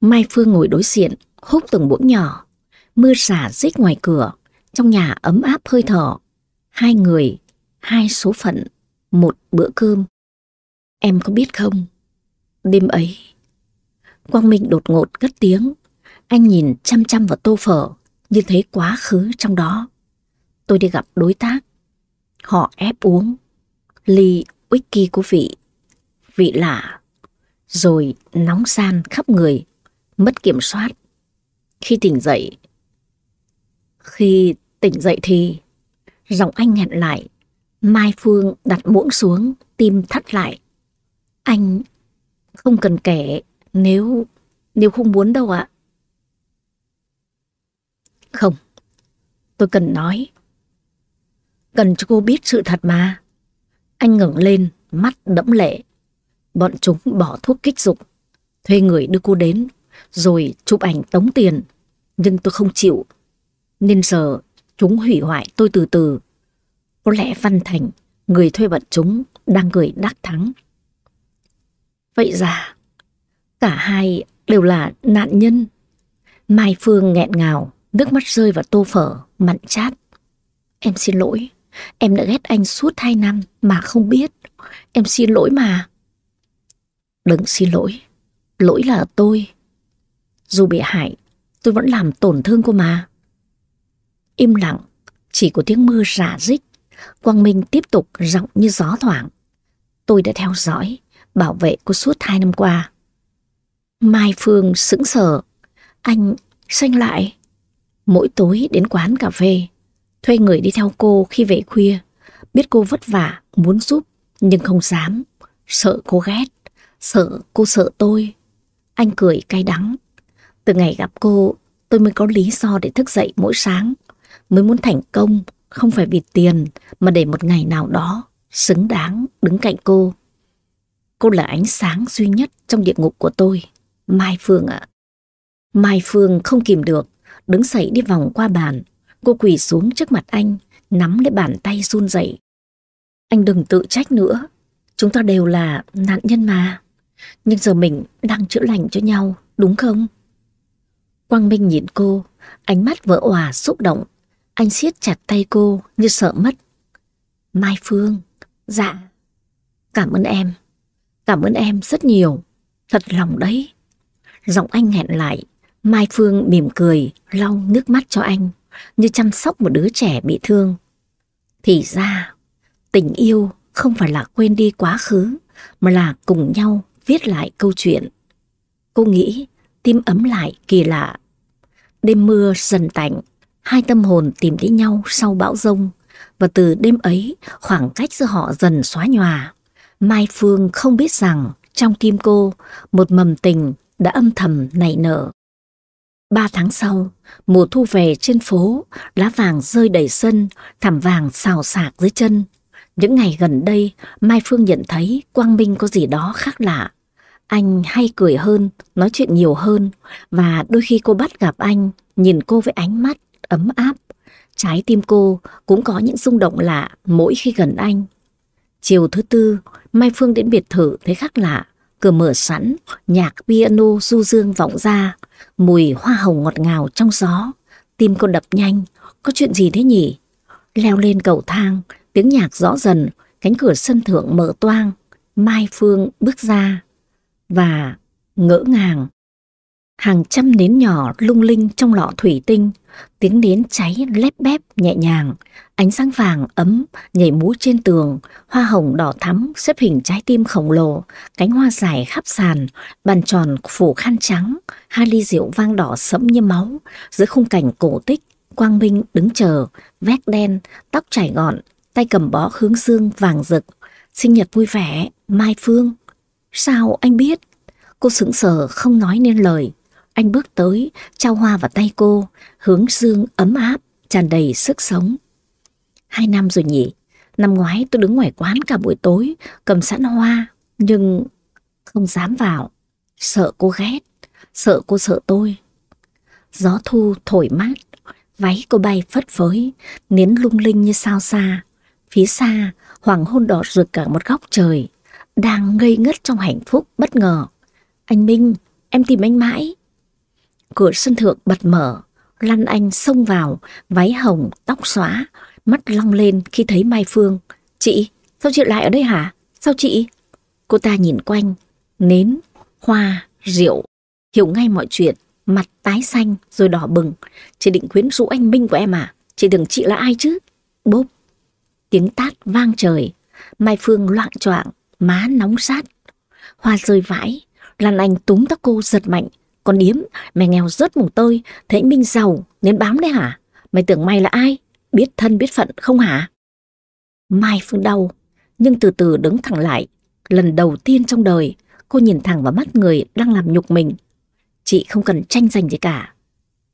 Mai Phương ngồi đối diện, hút từng muỗng nhỏ. Mưa xả rít ngoài cửa, trong nhà ấm áp hơi thở. Hai người, hai số phận, một bữa cơm. Em có biết không, đêm ấy, Quang Minh đột ngột cất tiếng. Anh nhìn chăm chăm vào tô phở, như thấy quá khứ trong đó. Tôi đi gặp đối tác. Họ ép uống ly whisky của vị. Vị lạ. Rồi nóng san khắp người, mất kiểm soát. Khi tỉnh dậy, khi tỉnh dậy thì giọng anh nghẹn lại. Mai Phương đặt muỗng xuống, tim thắt lại. Anh không cần kể nếu, nếu không muốn đâu ạ. Không, tôi cần nói. Cần cho cô biết sự thật mà. Anh ngẩng lên, mắt đẫm lệ. Bọn chúng bỏ thuốc kích dục, thuê người đưa cô đến, rồi chụp ảnh tống tiền. Nhưng tôi không chịu. Nên giờ chúng hủy hoại tôi từ từ. Có lẽ Văn Thành, người thuê bọn chúng, đang gửi đắc thắng. Vậy ra, cả hai đều là nạn nhân. Mai Phương nghẹn ngào, nước mắt rơi vào tô phở, mặn chát. Em xin lỗi, em đã ghét anh suốt hai năm mà không biết. Em xin lỗi mà. Đừng xin lỗi, lỗi là tôi. Dù bị hại, tôi vẫn làm tổn thương cô mà. Im lặng, chỉ có tiếng mưa rả rích. Quang Minh tiếp tục giọng như gió thoảng. Tôi đã theo dõi, bảo vệ cô suốt hai năm qua. Mai Phương sững sờ. Anh xanh lại. Mỗi tối đến quán cà phê, thuê người đi theo cô khi về khuya. Biết cô vất vả, muốn giúp, nhưng không dám. Sợ cô ghét, sợ cô sợ tôi. Anh cười cay đắng. Từ ngày gặp cô, tôi mới có lý do để thức dậy mỗi sáng. Mới muốn thành công, không phải vì tiền, mà để một ngày nào đó xứng đáng đứng cạnh cô. Cô là ánh sáng duy nhất trong địa ngục của tôi. Mai Phương ạ. Mai Phương không kìm được, đứng dậy đi vòng qua bàn. Cô quỳ xuống trước mặt anh, nắm lấy bàn tay run rẩy. Anh đừng tự trách nữa, chúng ta đều là nạn nhân mà. Nhưng giờ mình đang chữa lành cho nhau, đúng không? Quang Minh nhìn cô, ánh mắt vỡ òa xúc động. Anh siết chặt tay cô như sợ mất. Mai Phương, dạ, cảm ơn em. Cảm ơn em rất nhiều, thật lòng đấy. Giọng anh nghẹn lại, Mai Phương mỉm cười, lau nước mắt cho anh, như chăm sóc một đứa trẻ bị thương. Thì ra, tình yêu không phải là quên đi quá khứ, mà là cùng nhau viết lại câu chuyện. Cô nghĩ tim ấm lại kỳ lạ. Đêm mưa dần tạnh, hai tâm hồn tìm thấy nhau sau bão rông, và từ đêm ấy khoảng cách giữa họ dần xóa nhòa. Mai Phương không biết rằng trong tim cô một mầm tình đã âm thầm nảy nở. Ba tháng sau, mùa thu về trên phố, lá vàng rơi đầy sân, thảm vàng xào xạc dưới chân. Những ngày gần đây, Mai Phương nhận thấy Quang Minh có gì đó khác lạ. Anh hay cười hơn, nói chuyện nhiều hơn, và đôi khi cô bắt gặp anh, nhìn cô với ánh mắt ấm áp. Trái tim cô cũng có những rung động lạ mỗi khi gần anh. Chiều thứ tư, Mai Phương đến biệt thự thấy khác lạ. Cửa mở sẵn, nhạc piano du dương vọng ra, mùi hoa hồng ngọt ngào trong gió. Tim cô đập nhanh, có chuyện gì thế nhỉ? Leo lên cầu thang, tiếng nhạc rõ dần, cánh cửa sân thượng mở toang, Mai Phương bước ra và ngỡ ngàng. Hàng trăm nến nhỏ lung linh trong lọ thủy tinh, tiếng nến cháy lép bép nhẹ nhàng, ánh sáng vàng ấm nhảy múa trên tường, hoa hồng đỏ thắm xếp hình trái tim khổng lồ, cánh hoa dài khắp sàn, bàn tròn phủ khăn trắng, hai ly rượu vang đỏ sẫm như máu, dưới khung cảnh cổ tích, Quang Minh đứng chờ, vét đen, tóc chảy gọn, tay cầm bó hướng dương vàng rực, sinh nhật vui vẻ, Mai Phương. Sao anh biết? Cô sững sờ không nói nên lời. Anh bước tới, trao hoa vào tay cô, hướng dương ấm áp, tràn đầy sức sống. Hai năm rồi nhỉ, năm ngoái tôi đứng ngoài quán cả buổi tối, cầm sẵn hoa, nhưng không dám vào. Sợ cô ghét, sợ cô sợ tôi. Gió thu thổi mát, váy cô bay phất phới, nến lung linh như sao xa. Phía xa, hoàng hôn đỏ rực cả một góc trời, đang ngây ngất trong hạnh phúc bất ngờ. Anh Minh, em tìm anh mãi. Cửa sân thượng bật mở, Lan Anh xông vào, váy hồng, tóc xóa, mắt long lên khi thấy Mai Phương. Chị, sao chị lại ở đây hả? Sao chị? Cô ta nhìn quanh, nến, hoa, rượu, hiểu ngay mọi chuyện, mặt tái xanh rồi đỏ bừng. Chị định quyến rũ anh Minh của em à? Chị tưởng chị là ai chứ? Bốp, tiếng tát vang trời, Mai Phương loạn choạng, má nóng sát. Hoa rơi vãi, Lan Anh túm tóc cô giật mạnh. Con điếm, mày nghèo rớt mùng tơi, thấy Minh giàu nên bám đấy hả? Mày tưởng mày là ai? Biết thân biết phận không hả? Mai Phương đau, nhưng từ từ đứng thẳng lại. Lần đầu tiên trong đời, cô nhìn thẳng vào mắt người đang làm nhục mình. Chị không cần tranh giành gì cả.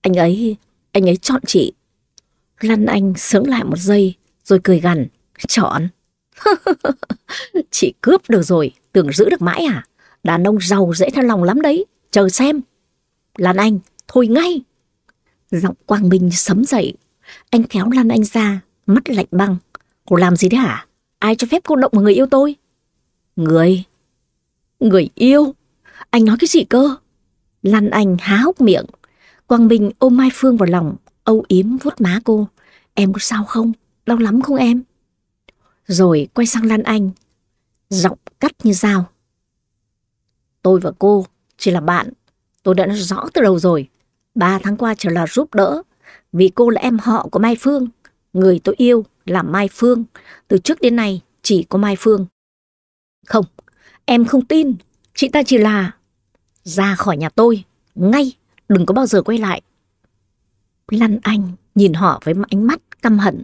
Anh ấy, anh ấy chọn chị. lăn Anh sững lại một giây, rồi cười gằn. Chọn. chị cướp được rồi, tưởng giữ được mãi à? Đàn ông giàu dễ theo lòng lắm đấy, chờ xem. Lan Anh, thôi ngay. Giọng Quang Minh sấm dậy. Anh kéo Lan Anh ra, mắt lạnh băng. Cô làm gì đấy hả? Ai cho phép cô động vào người yêu tôi? Người? Người yêu? Anh nói cái gì cơ? Lan Anh há hốc miệng. Quang Minh ôm Mai Phương vào lòng, âu yếm vuốt má cô. Em có sao không? Đau lắm không em? Rồi quay sang Lan Anh, giọng cắt như dao. Tôi và cô chỉ là bạn, tôi đã nói rõ từ đầu rồi. Ba tháng qua chỉ là giúp đỡ, vì cô là em họ của Mai Phương. Người tôi yêu là Mai Phương, từ trước đến nay chỉ có Mai Phương. Không, em không tin, chị ta chỉ là... Ra khỏi nhà tôi, ngay, đừng có bao giờ quay lại. Lan Anh nhìn họ với ánh mắt căm hận,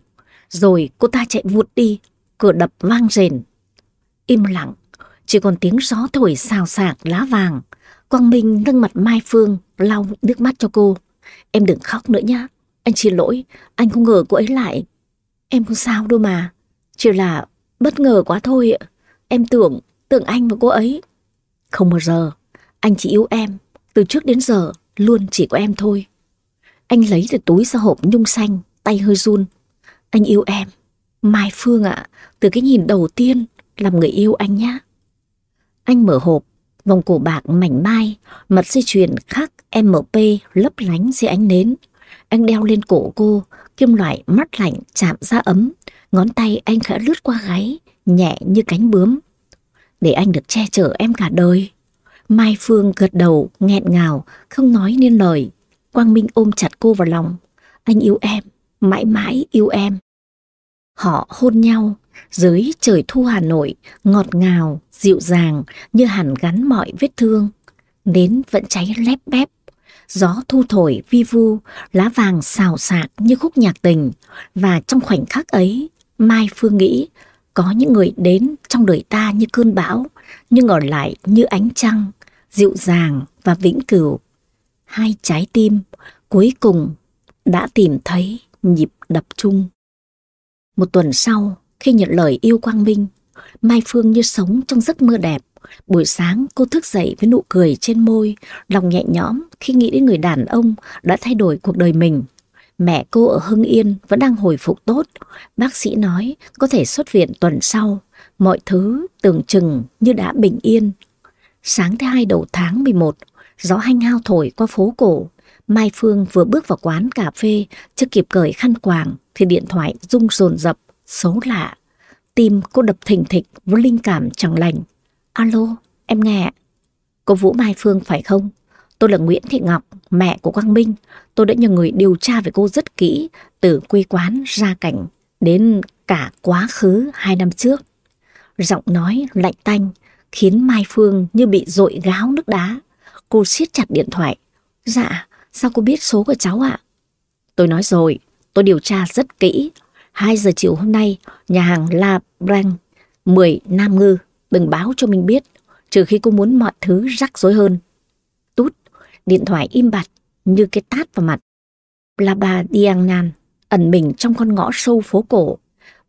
rồi cô ta chạy vụt đi, cửa đập vang rền. Im lặng, chỉ còn tiếng gió thổi xào xạc lá vàng. Quang Minh nâng mặt Mai Phương, lau nước mắt cho cô. Em đừng khóc nữa nhá. Anh xin lỗi, anh không ngờ cô ấy lại. Em không sao đâu mà. Chỉ là bất ngờ quá thôi. Em tưởng, tưởng anh và cô ấy. Không bao giờ, anh chỉ yêu em. Từ trước đến giờ, luôn chỉ có em thôi. Anh lấy từ túi ra hộp nhung xanh, tay hơi run. Anh yêu em. Mai Phương ạ, từ cái nhìn đầu tiên, làm người yêu anh nhá. Anh mở hộp, vòng cổ bạc mảnh mai, mặt dây chuyền khắc MP lấp lánh dưới ánh nến. Anh đeo lên cổ cô, kim loại mắt lạnh chạm ra ấm, ngón tay anh khẽ lướt qua gáy, nhẹ như cánh bướm. Để anh được che chở em cả đời. Mai Phương gật đầu, nghẹn ngào, không nói nên lời. Quang Minh ôm chặt cô vào lòng. Anh yêu em, mãi mãi yêu em. Họ hôn nhau dưới trời thu Hà Nội, ngọt ngào, dịu dàng như hàn gắn mọi vết thương. Nến vẫn cháy lép bép. Gió thu thổi vi vu, lá vàng xào xạc như khúc nhạc tình. Và trong khoảnh khắc ấy, Mai Phương nghĩ có những người đến trong đời ta như cơn bão, nhưng ở lại như ánh trăng, dịu dàng và vĩnh cửu. Hai trái tim cuối cùng đã tìm thấy nhịp đập chung. Một tuần sau, khi nhận lời yêu Quang Minh, Mai Phương như sống trong giấc mơ đẹp. Buổi sáng cô thức dậy với nụ cười trên môi, lòng nhẹ nhõm khi nghĩ đến người đàn ông đã thay đổi cuộc đời mình. Mẹ cô ở Hưng Yên vẫn đang hồi phục tốt. Bác sĩ nói có thể xuất viện tuần sau. Mọi thứ tưởng chừng như đã bình yên. Sáng thứ hai đầu tháng 11, gió hanh hao thổi qua phố cổ. Mai Phương vừa bước vào quán cà phê, chưa kịp cởi khăn quàng thì điện thoại rung rồn rập, số lạ. Tim cô đập thình thịch với linh cảm chẳng lành. Alo, em nghe Cô Vũ Mai Phương phải không? Tôi là Nguyễn Thị Ngọc, mẹ của Quang Minh. Tôi đã nhờ người điều tra về cô rất kỹ, từ quê quán ra cảnh đến cả quá khứ hai năm trước. Giọng nói lạnh tanh khiến Mai Phương như bị dội gáo nước đá. Cô siết chặt điện thoại. Dạ, sao cô biết số của cháu ạ? Tôi nói rồi, tôi điều tra rất kỹ. 2 giờ chiều hôm nay, nhà hàng La Brang, 10 Nam Ngư, đừng báo cho mình biết, trừ khi cô muốn mọi thứ rắc rối hơn. Tút, điện thoại im bặt như cái tát vào mặt. La Ba Diang ẩn mình trong con ngõ sâu phố cổ,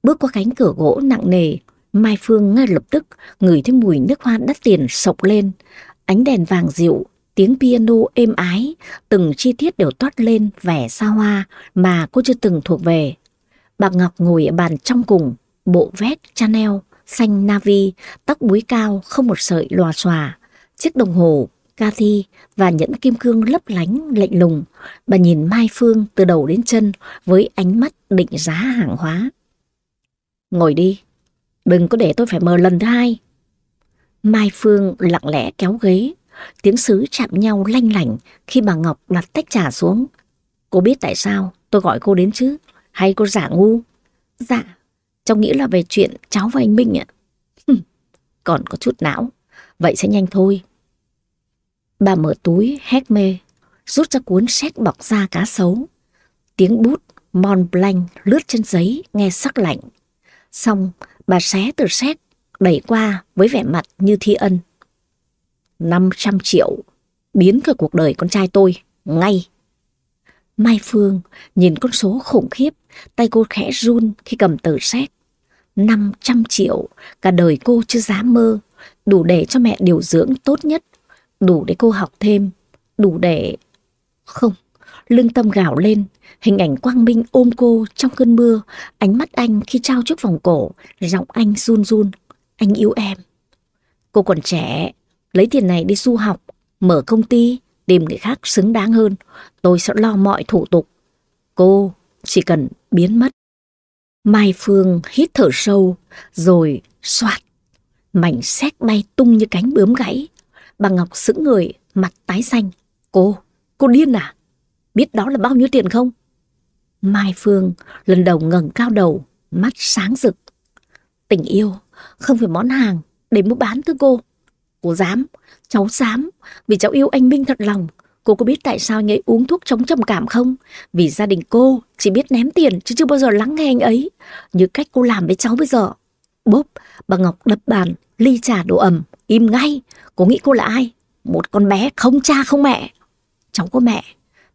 bước qua cánh cửa gỗ nặng nề, Mai Phương ngay lập tức ngửi thấy mùi nước hoa đắt tiền sộc lên, ánh đèn vàng dịu, tiếng piano êm ái, từng chi tiết đều toát lên vẻ xa hoa mà cô chưa từng thuộc về. Bà Ngọc ngồi ở bàn trong cùng, bộ vest Chanel, xanh navy, tóc búi cao không một sợi lòa xòa, chiếc đồng hồ Cathy và nhẫn kim cương lấp lánh lạnh lùng. Bà nhìn Mai Phương từ đầu đến chân với ánh mắt định giá hàng hóa. Ngồi đi, đừng có để tôi phải mờ lần thứ hai. Mai Phương lặng lẽ kéo ghế, tiếng sứ chạm nhau lanh lảnh khi bà Ngọc đặt tách trà xuống. Cô biết tại sao tôi gọi cô đến chứ? Hay cô giả ngu? Dạ, cháu nghĩ là về chuyện cháu và anh Minh ạ. Còn có chút não, vậy sẽ nhanh thôi. Bà mở túi hét mê, rút ra cuốn sách bọc da cá sấu. Tiếng bút mon Blanc lướt trên giấy nghe sắc lạnh. Xong, bà xé từ sách, đẩy qua với vẻ mặt như thi ân. 500 triệu, biến cả cuộc đời con trai tôi, ngay. Mai Phương nhìn con số khủng khiếp, tay cô khẽ run khi cầm tờ sách. 500 triệu, cả đời cô chưa dám mơ, đủ để cho mẹ điều dưỡng tốt nhất, đủ để cô học thêm, đủ để... Không, lương tâm gào lên, hình ảnh Quang Minh ôm cô trong cơn mưa, ánh mắt anh khi trao chiếc vòng cổ, giọng anh run run, anh yêu em. Cô còn trẻ, lấy tiền này đi du học, mở công ty, tìm người khác xứng đáng hơn, tôi sẽ lo mọi thủ tục. Cô chỉ cần biến mất. Mai Phương hít thở sâu, rồi soạt. Mảnh xét bay tung như cánh bướm gãy. Bà Ngọc sững người, mặt tái xanh. Cô, cô điên à? Biết đó là bao nhiêu tiền không? Mai Phương lần đầu ngẩng cao đầu, mắt sáng rực. Tình yêu, không phải món hàng để mua bán thưa cô. Cô dám, cháu dám, vì cháu yêu anh Minh thật lòng. Cô có biết tại sao anh ấy uống thuốc chống trầm cảm không? Vì gia đình cô chỉ biết ném tiền chứ chưa bao giờ lắng nghe anh ấy. Như cách cô làm với cháu bây giờ. Bốp, bà Ngọc đập bàn, ly trà đổ ẩm, im ngay. Cô nghĩ cô là ai? Một con bé không cha không mẹ. Cháu có mẹ.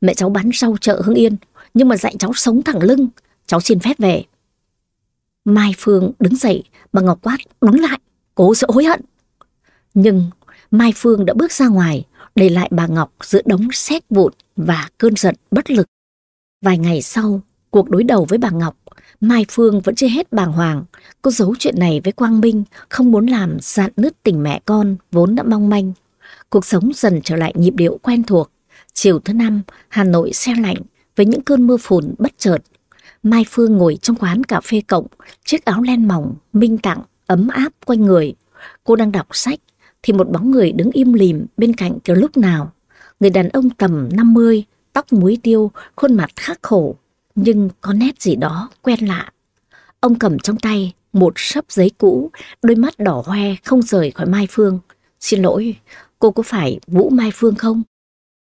Mẹ cháu bán rau chợ Hưng Yên. Nhưng mà dạy cháu sống thẳng lưng. Cháu xin phép về. Mai Phương đứng dậy, bà Ngọc quát, đứng lại. Cô sẽ hối hận. Nhưng Mai Phương đã bước ra ngoài, để lại bà Ngọc giữa đống xét vụn và cơn giận bất lực. Vài ngày sau, cuộc đối đầu với bà Ngọc, Mai Phương vẫn chưa hết bàng hoàng. Cô giấu chuyện này với Quang Minh, không muốn làm dạn nứt tình mẹ con vốn đã mong manh. Cuộc sống dần trở lại nhịp điệu quen thuộc. Chiều thứ năm, Hà Nội xe lạnh với những cơn mưa phùn bất chợt. Mai Phương ngồi trong quán cà phê cộng, chiếc áo len mỏng, minh tặng, ấm áp quanh người. Cô đang đọc sách thì một bóng người đứng im lìm bên cạnh từ lúc nào. Người đàn ông tầm 50, tóc muối tiêu, khuôn mặt khắc khổ, nhưng có nét gì đó quen lạ. Ông cầm trong tay một sấp giấy cũ, đôi mắt đỏ hoe không rời khỏi Mai Phương. Xin lỗi, cô có phải Vũ Mai Phương không?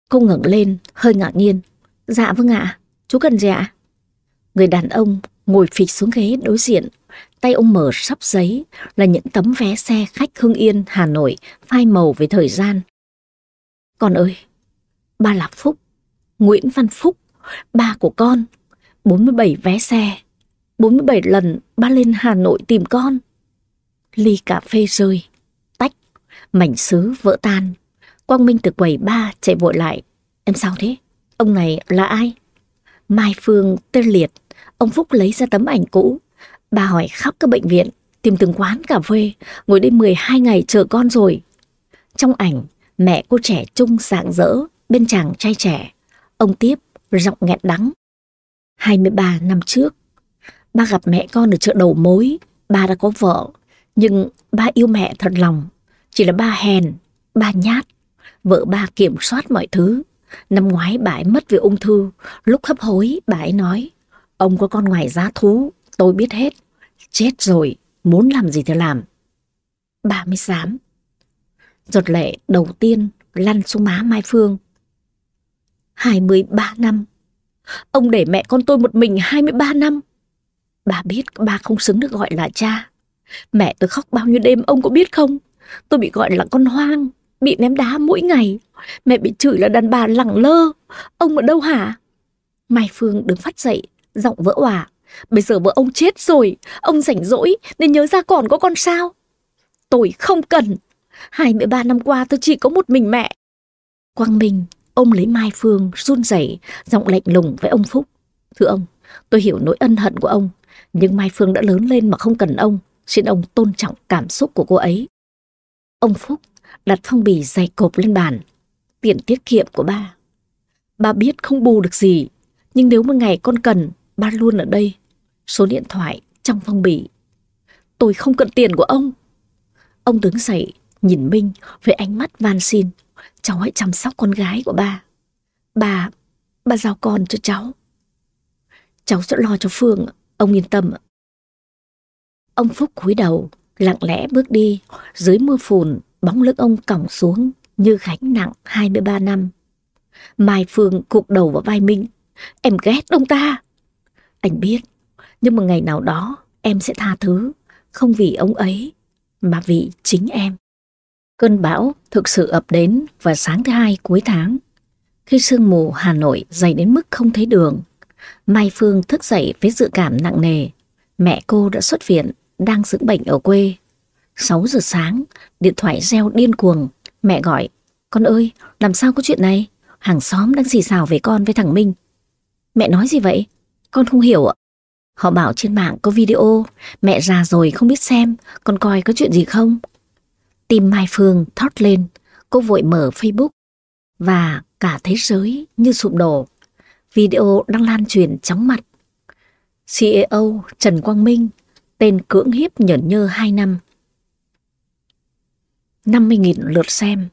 Cô ngẩng lên, hơi ngạc nhiên. Dạ vâng ạ, chú cần gì ạ? Người đàn ông ngồi phịch xuống ghế đối diện, Tay ông mở sắp giấy là những tấm vé xe khách Hưng Yên, Hà Nội, phai màu với thời gian. Con ơi, ba là Phúc, Nguyễn Văn Phúc, ba của con, 47 vé xe, 47 lần ba lên Hà Nội tìm con. Ly cà phê rơi, tách, mảnh sứ vỡ tan. Quang Minh từ quầy ba chạy vội lại. Em sao thế? Ông này là ai? Mai Phương tê liệt, ông Phúc lấy ra tấm ảnh cũ, Bà hỏi khắp các bệnh viện, tìm từng quán cà phê, ngồi đây 12 ngày chờ con rồi. Trong ảnh, mẹ cô trẻ trung sạng rỡ bên chàng trai trẻ. Ông tiếp, giọng nghẹn đắng. 23 năm trước, ba gặp mẹ con ở chợ đầu mối, ba đã có vợ, nhưng ba yêu mẹ thật lòng. Chỉ là ba hèn, ba nhát. Vợ ba kiểm soát mọi thứ. Năm ngoái bà ấy mất vì ung thư. Lúc hấp hối, bà ấy nói, ông có con ngoài giá thú, tôi biết hết. Chết rồi, muốn làm gì thì làm. Bà mới dám. Giọt lệ đầu tiên lăn xuống má Mai Phương. 23 năm. Ông để mẹ con tôi một mình 23 năm. Bà biết bà không xứng được gọi là cha. Mẹ tôi khóc bao nhiêu đêm ông có biết không? Tôi bị gọi là con hoang, bị ném đá mỗi ngày. Mẹ bị chửi là đàn bà lẳng lơ. Ông ở đâu hả? Mai Phương đứng phát dậy, giọng vỡ òa. Bây giờ vợ ông chết rồi, ông rảnh rỗi nên nhớ ra còn có con sao. Tôi không cần. 23 năm qua tôi chỉ có một mình mẹ. Quang Minh ôm lấy Mai Phương run rẩy, giọng lạnh lùng với ông Phúc. Thưa ông, tôi hiểu nỗi ân hận của ông, nhưng Mai Phương đã lớn lên mà không cần ông, xin ông tôn trọng cảm xúc của cô ấy. Ông Phúc đặt phong bì dày cộp lên bàn, tiền tiết kiệm của ba. Ba biết không bù được gì, nhưng nếu một ngày con cần, ba luôn ở đây. Số điện thoại trong phong bì. Tôi không cần tiền của ông. Ông đứng dậy, nhìn Minh với ánh mắt van xin. Cháu hãy chăm sóc con gái của bà. Bà, bà giao con cho cháu. Cháu sẽ lo cho Phương, ông yên tâm. Ông Phúc cúi đầu, lặng lẽ bước đi, dưới mưa phùn, bóng lưng ông còng xuống như gánh nặng 23 năm. Mai Phương cục đầu vào vai Minh. Em ghét ông ta. Anh biết, nhưng một ngày nào đó em sẽ tha thứ, không vì ông ấy, mà vì chính em. Cơn bão thực sự ập đến vào sáng thứ hai cuối tháng. Khi sương mù Hà Nội dày đến mức không thấy đường, Mai Phương thức dậy với dự cảm nặng nề. Mẹ cô đã xuất viện, đang dưỡng bệnh ở quê. 6 giờ sáng, điện thoại reo điên cuồng. Mẹ gọi, con ơi, làm sao có chuyện này? Hàng xóm đang xì xào về con với thằng Minh. Mẹ nói gì vậy? Con không hiểu ạ. Họ bảo trên mạng có video, mẹ già rồi không biết xem, con coi có chuyện gì không? Tim Mai Phương thót lên, cô vội mở Facebook và cả thế giới như sụp đổ. Video đang lan truyền chóng mặt. CEO Trần Quang Minh, tên cưỡng hiếp nhởn nhơ 2 năm. 50.000 lượt xem,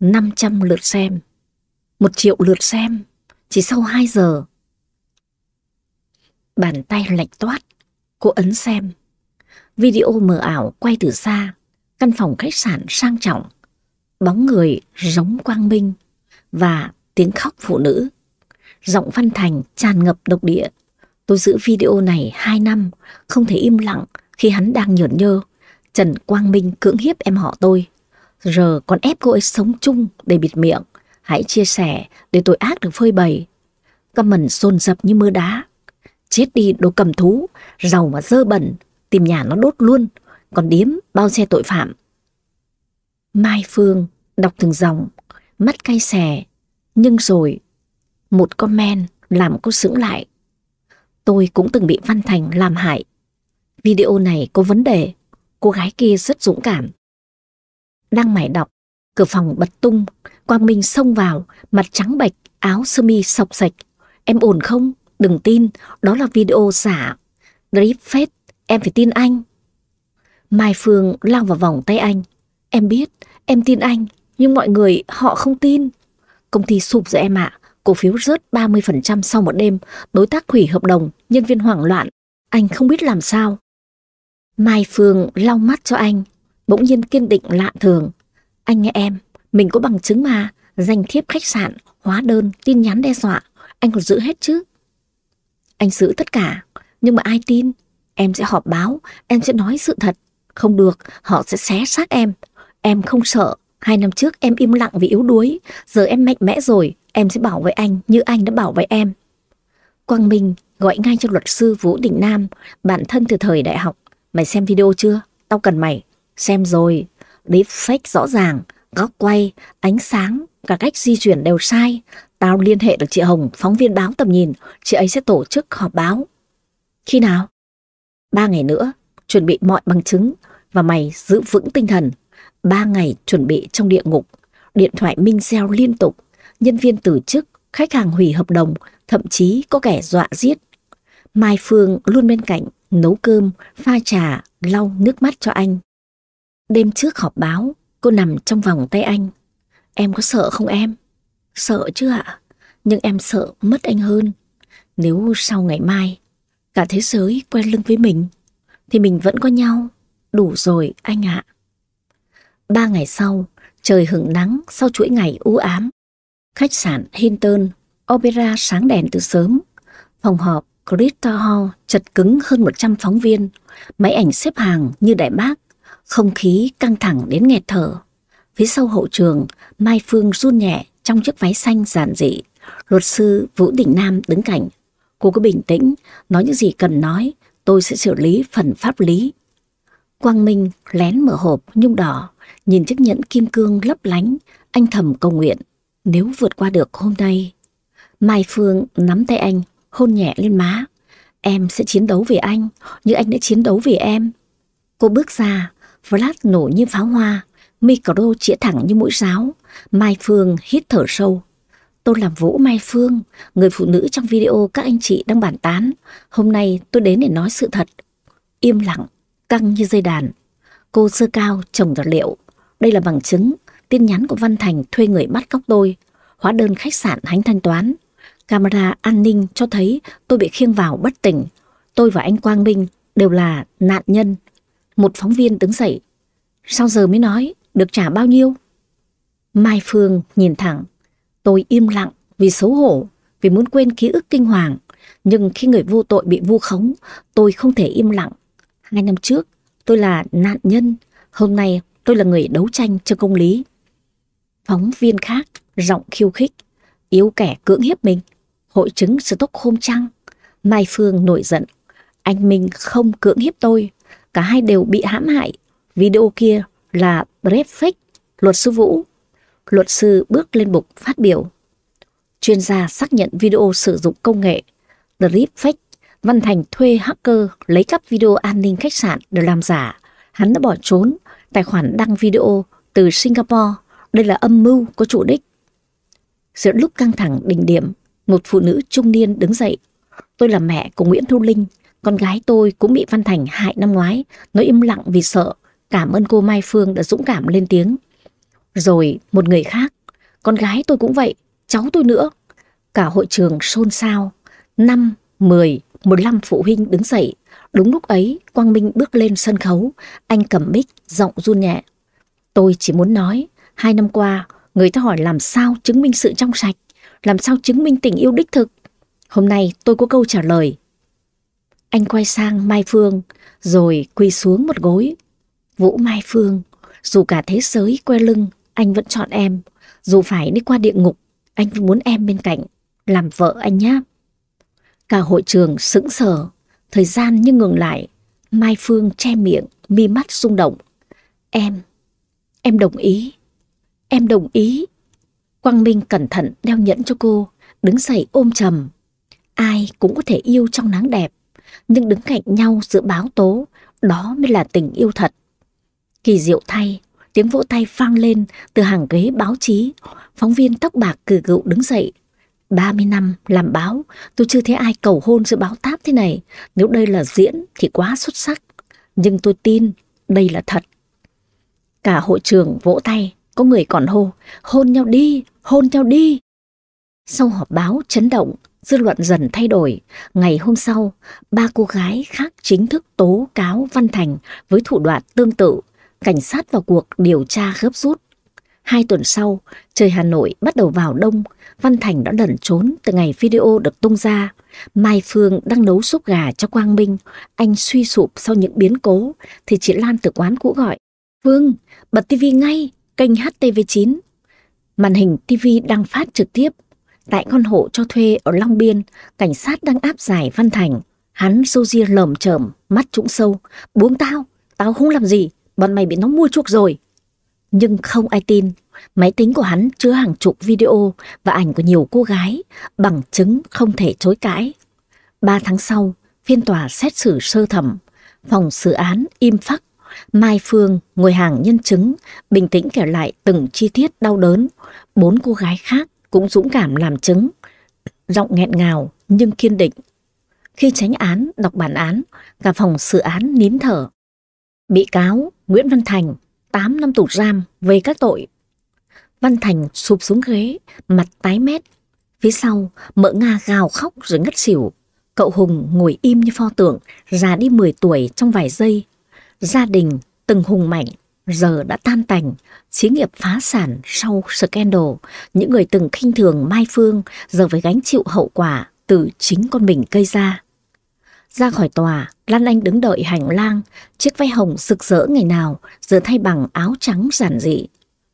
500 lượt xem, 1 triệu lượt xem chỉ sau 2 giờ. Bàn tay lạnh toát, cô ấn xem. Video mờ ảo quay từ xa, căn phòng khách sạn sang trọng, bóng người giống quang minh và tiếng khóc phụ nữ. Giọng Văn Thành tràn ngập độc địa. Tôi giữ video này 2 năm, không thể im lặng khi hắn đang nhởn nhơ. Trần Quang Minh cưỡng hiếp em họ tôi. Giờ còn ép cô ấy sống chung để bịt miệng. Hãy chia sẻ để tội ác được phơi bày. Comment xôn dập như mưa đá. Chết đi đồ cầm thú, giàu mà dơ bẩn, tìm nhà nó đốt luôn, còn điếm bao xe tội phạm. Mai Phương đọc từng dòng, mắt cay xè, nhưng rồi một comment làm cô sững lại. Tôi cũng từng bị Văn Thành làm hại. Video này có vấn đề, cô gái kia rất dũng cảm. Đang mải đọc, cửa phòng bật tung, Quang Minh xông vào, mặt trắng bệch, áo sơ mi sọc sạch. Em ổn không? Đừng tin, đó là video giả. Deepfake, phết, em phải tin anh. Mai Phương lao vào vòng tay anh. Em biết, em tin anh, nhưng mọi người họ không tin. Công ty sụp rồi em ạ, cổ phiếu rớt 30% sau một đêm, đối tác hủy hợp đồng, nhân viên hoảng loạn. Anh không biết làm sao. Mai Phương lau mắt cho anh, bỗng nhiên kiên định lạ thường. Anh nghe em, mình có bằng chứng mà, danh thiếp khách sạn, hóa đơn, tin nhắn đe dọa, anh còn giữ hết chứ. Anh giữ tất cả, nhưng mà ai tin? Em sẽ họp báo, em sẽ nói sự thật. Không được, họ sẽ xé xác em. Em không sợ. Hai năm trước em im lặng vì yếu đuối. Giờ em mạnh mẽ rồi, em sẽ bảo vệ anh như anh đã bảo vệ em. Quang Minh gọi ngay cho luật sư Vũ Đình Nam, bạn thân từ thời đại học. Mày xem video chưa? Tao cần mày. Xem rồi. Deepfake rõ ràng, góc quay, ánh sáng, cả cách di chuyển đều sai. Tao liên hệ được chị Hồng, phóng viên báo tầm nhìn, chị ấy sẽ tổ chức họp báo. Khi nào? Ba ngày nữa, chuẩn bị mọi bằng chứng và mày giữ vững tinh thần. Ba ngày chuẩn bị trong địa ngục, điện thoại minh xeo liên tục, nhân viên từ chức, khách hàng hủy hợp đồng, thậm chí có kẻ dọa giết. Mai Phương luôn bên cạnh, nấu cơm, pha trà, lau nước mắt cho anh. Đêm trước họp báo, cô nằm trong vòng tay anh. Em có sợ không em? Sợ chứ ạ, nhưng em sợ mất anh hơn. Nếu sau ngày mai, cả thế giới quen lưng với mình, thì mình vẫn có nhau. Đủ rồi anh ạ. Ba ngày sau, trời hửng nắng sau chuỗi ngày u ám. Khách sạn Hinton, Opera sáng đèn từ sớm. Phòng họp Crystal Hall chật cứng hơn 100 phóng viên. Máy ảnh xếp hàng như đại bác. Không khí căng thẳng đến nghẹt thở. Phía sau hậu trường, Mai Phương run nhẹ trong chiếc váy xanh giản dị. Luật sư Vũ Đình Nam đứng cạnh. Cô cứ bình tĩnh, nói những gì cần nói, tôi sẽ xử lý phần pháp lý. Quang Minh lén mở hộp nhung đỏ, nhìn chiếc nhẫn kim cương lấp lánh, anh thầm cầu nguyện, nếu vượt qua được hôm nay. Mai Phương nắm tay anh, hôn nhẹ lên má. Em sẽ chiến đấu vì anh, như anh đã chiến đấu vì em. Cô bước ra, Vlad nổ như pháo hoa, micro chĩa thẳng như mũi giáo. Mai Phương hít thở sâu. Tôi làm Vũ Mai Phương, người phụ nữ trong video các anh chị đang bàn tán. Hôm nay tôi đến để nói sự thật. Im lặng, căng như dây đàn. Cô sơ cao trồng vật liệu. Đây là bằng chứng, tin nhắn của Văn Thành thuê người bắt cóc tôi. Hóa đơn khách sạn hánh thanh toán. Camera an ninh cho thấy tôi bị khiêng vào bất tỉnh. Tôi và anh Quang Minh đều là nạn nhân. Một phóng viên đứng dậy. Sao giờ mới nói, được trả bao nhiêu? Mai Phương nhìn thẳng. Tôi im lặng vì xấu hổ, vì muốn quên ký ức kinh hoàng. Nhưng khi người vô tội bị vu khống, tôi không thể im lặng. Hai năm trước, tôi là nạn nhân. Hôm nay, tôi là người đấu tranh cho công lý. Phóng viên khác, giọng khiêu khích, yếu kẻ cưỡng hiếp mình. Hội chứng Stockholm trăng Mai Phương nổi giận. Anh Minh không cưỡng hiếp tôi. Cả hai đều bị hãm hại. Video kia là fake. Luật sư Vũ. Luật sư bước lên bục phát biểu. Chuyên gia xác nhận video sử dụng công nghệ fake. Văn Thành thuê hacker lấy cắp video an ninh khách sạn để làm giả. Hắn đã bỏ trốn. Tài khoản đăng video từ Singapore. Đây là âm mưu có chủ đích. Giữa lúc căng thẳng đỉnh điểm, một phụ nữ trung niên đứng dậy. Tôi là mẹ của Nguyễn Thu Linh, con gái tôi cũng bị Văn Thành hại năm ngoái, nó im lặng vì sợ. Cảm ơn cô Mai Phương đã dũng cảm lên tiếng. Rồi một người khác, con gái tôi cũng vậy, cháu tôi nữa. Cả hội trường xôn xao, 5, 10, 15 phụ huynh đứng dậy. Đúng lúc ấy, Quang Minh bước lên sân khấu, anh cầm mic, giọng run nhẹ. Tôi chỉ muốn nói, hai năm qua, người ta hỏi làm sao chứng minh sự trong sạch làm sao chứng minh tình yêu đích thực? Hôm nay tôi có câu trả lời. Anh quay sang Mai Phương, rồi quỳ xuống một gối. Vũ Mai Phương, dù cả thế giới que lưng, anh vẫn chọn em. Dù phải đi qua địa ngục, anh vẫn muốn em bên cạnh, làm vợ anh nhé. Cả hội trường sững sờ, thời gian như ngừng lại. Mai Phương che miệng, mi mắt rung động. Em, em đồng ý, em đồng ý. Quang Minh cẩn thận đeo nhẫn cho cô, đứng dậy ôm trầm. Ai cũng có thể yêu trong nắng đẹp, nhưng đứng cạnh nhau giữa báo tố, đó mới là tình yêu thật. Kỳ diệu thay, tiếng vỗ tay vang lên từ hàng ghế báo chí. Phóng viên tóc bạc cử gựu đứng dậy. 30 năm làm báo, tôi chưa thấy ai cầu hôn giữa báo táp thế này. Nếu đây là diễn thì quá xuất sắc. Nhưng tôi tin đây là thật. Cả hội trường vỗ tay, có người còn hô, hôn nhau đi, hôn nhau đi. Sau họp báo chấn động, dư luận dần thay đổi. Ngày hôm sau, ba cô gái khác chính thức tố cáo Văn Thành với thủ đoạn tương tự. Cảnh sát vào cuộc điều tra gấp rút. Hai tuần sau, trời Hà Nội bắt đầu vào đông. Văn Thành đã lẩn trốn từ ngày video được tung ra. Mai Phương đang nấu súp gà cho Quang Minh. Anh suy sụp sau những biến cố, thì chị Lan từ quán cũ gọi. Phương, bật tivi ngay, kênh HTV9. Màn hình TV đang phát trực tiếp. Tại con hộ cho thuê ở Long Biên, cảnh sát đang áp giải Văn Thành. Hắn sâu ria lởm chởm, mắt trũng sâu. Buông tao, tao không làm gì, bọn mày bị nó mua chuộc rồi. Nhưng không ai tin, máy tính của hắn chứa hàng chục video và ảnh của nhiều cô gái, bằng chứng không thể chối cãi. Ba tháng sau, phiên tòa xét xử sơ thẩm, phòng xử án im phắc Mai Phương ngồi hàng nhân chứng, bình tĩnh kể lại từng chi tiết đau đớn. Bốn cô gái khác cũng dũng cảm làm chứng. Giọng nghẹn ngào nhưng kiên định. Khi tránh án đọc bản án, cả phòng xử án nín thở. Bị cáo Nguyễn Văn Thành, 8 năm tù giam về các tội. Văn Thành sụp xuống ghế, mặt tái mét. Phía sau, mợ Nga gào khóc rồi ngất xỉu. Cậu Hùng ngồi im như pho tượng, già đi 10 tuổi trong vài giây. Gia đình từng hùng mạnh, giờ đã tan tành, xí nghiệp phá sản sau scandal, những người từng khinh thường Mai Phương giờ phải gánh chịu hậu quả từ chính con mình gây ra. Ra khỏi tòa, Lan Anh đứng đợi hành lang, chiếc váy hồng rực rỡ ngày nào giờ thay bằng áo trắng giản dị.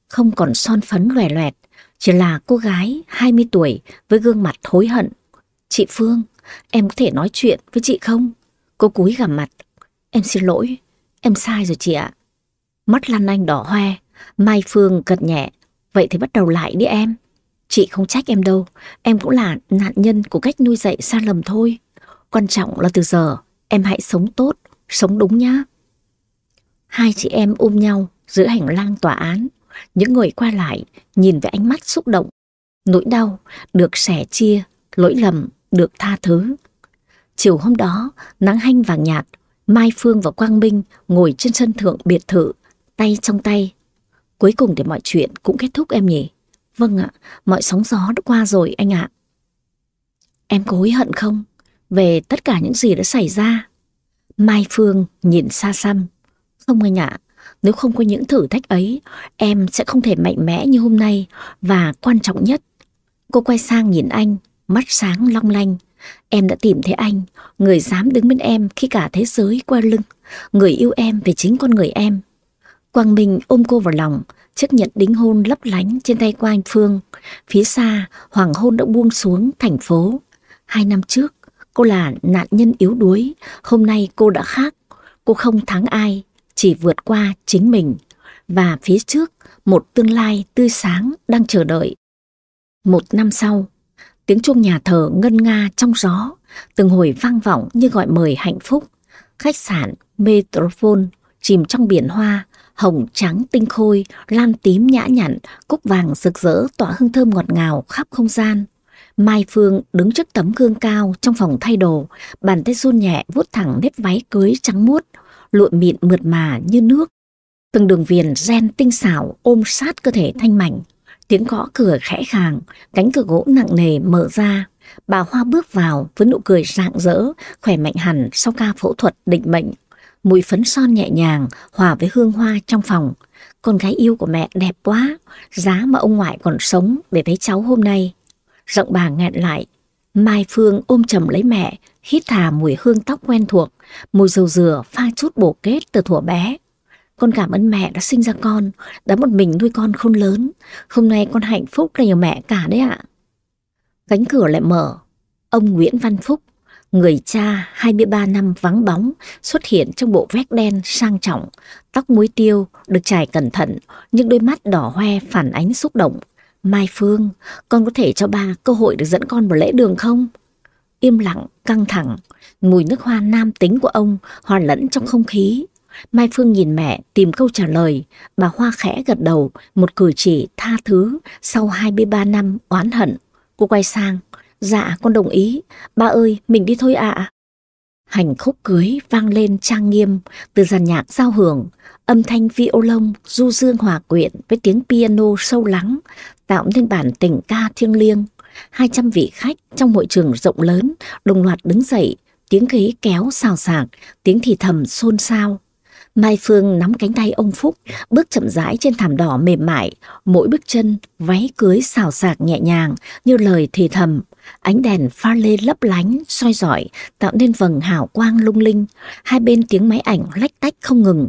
Không còn son phấn lòe loẹt, chỉ là cô gái 20 tuổi với gương mặt hối hận. Chị Phương, em có thể nói chuyện với chị không? Cô cúi gằm mặt. Em xin lỗi, em sai rồi chị ạ. Mắt Lan Anh đỏ hoe, Mai Phương gật nhẹ. Vậy thì bắt đầu lại đi em. Chị không trách em đâu, em cũng là nạn nhân của cách nuôi dạy sai lầm thôi. Quan trọng là từ giờ em hãy sống tốt, sống đúng nhá. Hai chị em ôm nhau giữa hành lang tòa án. Những người qua lại nhìn với ánh mắt xúc động. Nỗi đau được sẻ chia, lỗi lầm được tha thứ. Chiều hôm đó, nắng hanh vàng nhạt, Mai Phương và Quang Minh ngồi trên sân thượng biệt thự, tay trong tay. Cuối cùng để mọi chuyện cũng kết thúc em nhỉ? Vâng ạ, mọi sóng gió đã qua rồi anh ạ. Em có hối hận không? Về tất cả những gì đã xảy ra. Mai Phương nhìn xa xăm. Không anh ạ, nếu không có những thử thách ấy, em sẽ không thể mạnh mẽ như hôm nay. Và quan trọng nhất, cô quay sang nhìn anh, mắt sáng long lanh. Em đã tìm thấy anh, người dám đứng bên em khi cả thế giới qua lưng, người yêu em về chính con người em. Quang Minh ôm cô vào lòng, chiếc nhẫn đính hôn lấp lánh trên tay của anh Phương. Phía xa, hoàng hôn đã buông xuống thành phố. Hai năm trước, cô là nạn nhân yếu đuối, hôm nay cô đã khác. Cô không thắng ai, chỉ vượt qua chính mình. Và phía trước, một tương lai tươi sáng đang chờ đợi. Một năm sau, tiếng chuông nhà thờ ngân nga trong gió, từng hồi vang vọng như gọi mời hạnh phúc. Khách sạn Metropole chìm trong biển hoa, hồng trắng tinh khôi, lam tím nhã nhặn, cúc vàng rực rỡ tỏa hương thơm ngọt ngào khắp không gian. Mai Phương đứng trước tấm gương cao trong phòng thay đồ, bàn tay run nhẹ vuốt thẳng nếp váy cưới trắng muốt, lụa mịn mượt mà như nước. Từng đường viền ren tinh xảo ôm sát cơ thể thanh mảnh. Tiếng gõ cửa khẽ khàng, cánh cửa gỗ nặng nề mở ra. Bà Hoa bước vào với nụ cười rạng rỡ, khỏe mạnh hẳn sau ca phẫu thuật định mệnh. Mùi phấn son nhẹ nhàng hòa với hương hoa trong phòng. Con gái yêu của mẹ đẹp quá, giá mà ông ngoại còn sống để thấy cháu hôm nay. Giọng bà nghẹn lại, Mai Phương ôm chầm lấy mẹ, hít thà mùi hương tóc quen thuộc, mùi dầu dừa pha chút bổ kết từ thuở bé. Con cảm ơn mẹ đã sinh ra con, đã một mình nuôi con không lớn. Hôm nay con hạnh phúc là nhờ mẹ cả đấy ạ. Cánh cửa lại mở, ông Nguyễn Văn Phúc, người cha 23 năm vắng bóng, xuất hiện trong bộ vest đen sang trọng, tóc muối tiêu được trải cẩn thận, nhưng đôi mắt đỏ hoe phản ánh xúc động. Mai Phương, con có thể cho ba cơ hội được dẫn con vào lễ đường không? Im lặng, căng thẳng, mùi nước hoa nam tính của ông hòa lẫn trong không khí. Mai Phương nhìn mẹ tìm câu trả lời, bà Hoa khẽ gật đầu, một cử chỉ tha thứ sau 23 năm oán hận. Cô quay sang, dạ con đồng ý, ba ơi mình đi thôi ạ. Hành khúc cưới vang lên trang nghiêm từ dàn nhạc giao hưởng, âm thanh violon du dương hòa quyện với tiếng piano sâu lắng, tạo nên bản tình ca thiêng liêng. 200 vị khách trong hội trường rộng lớn đồng loạt đứng dậy, tiếng ghế kéo xào xạc, tiếng thì thầm xôn xao. Mai Phương nắm cánh tay ông Phúc, bước chậm rãi trên thảm đỏ mềm mại, mỗi bước chân, váy cưới xào xạc nhẹ nhàng như lời thì thầm. Ánh đèn pha lê lấp lánh, soi rọi, tạo nên vầng hào quang lung linh. Hai bên tiếng máy ảnh lách tách không ngừng.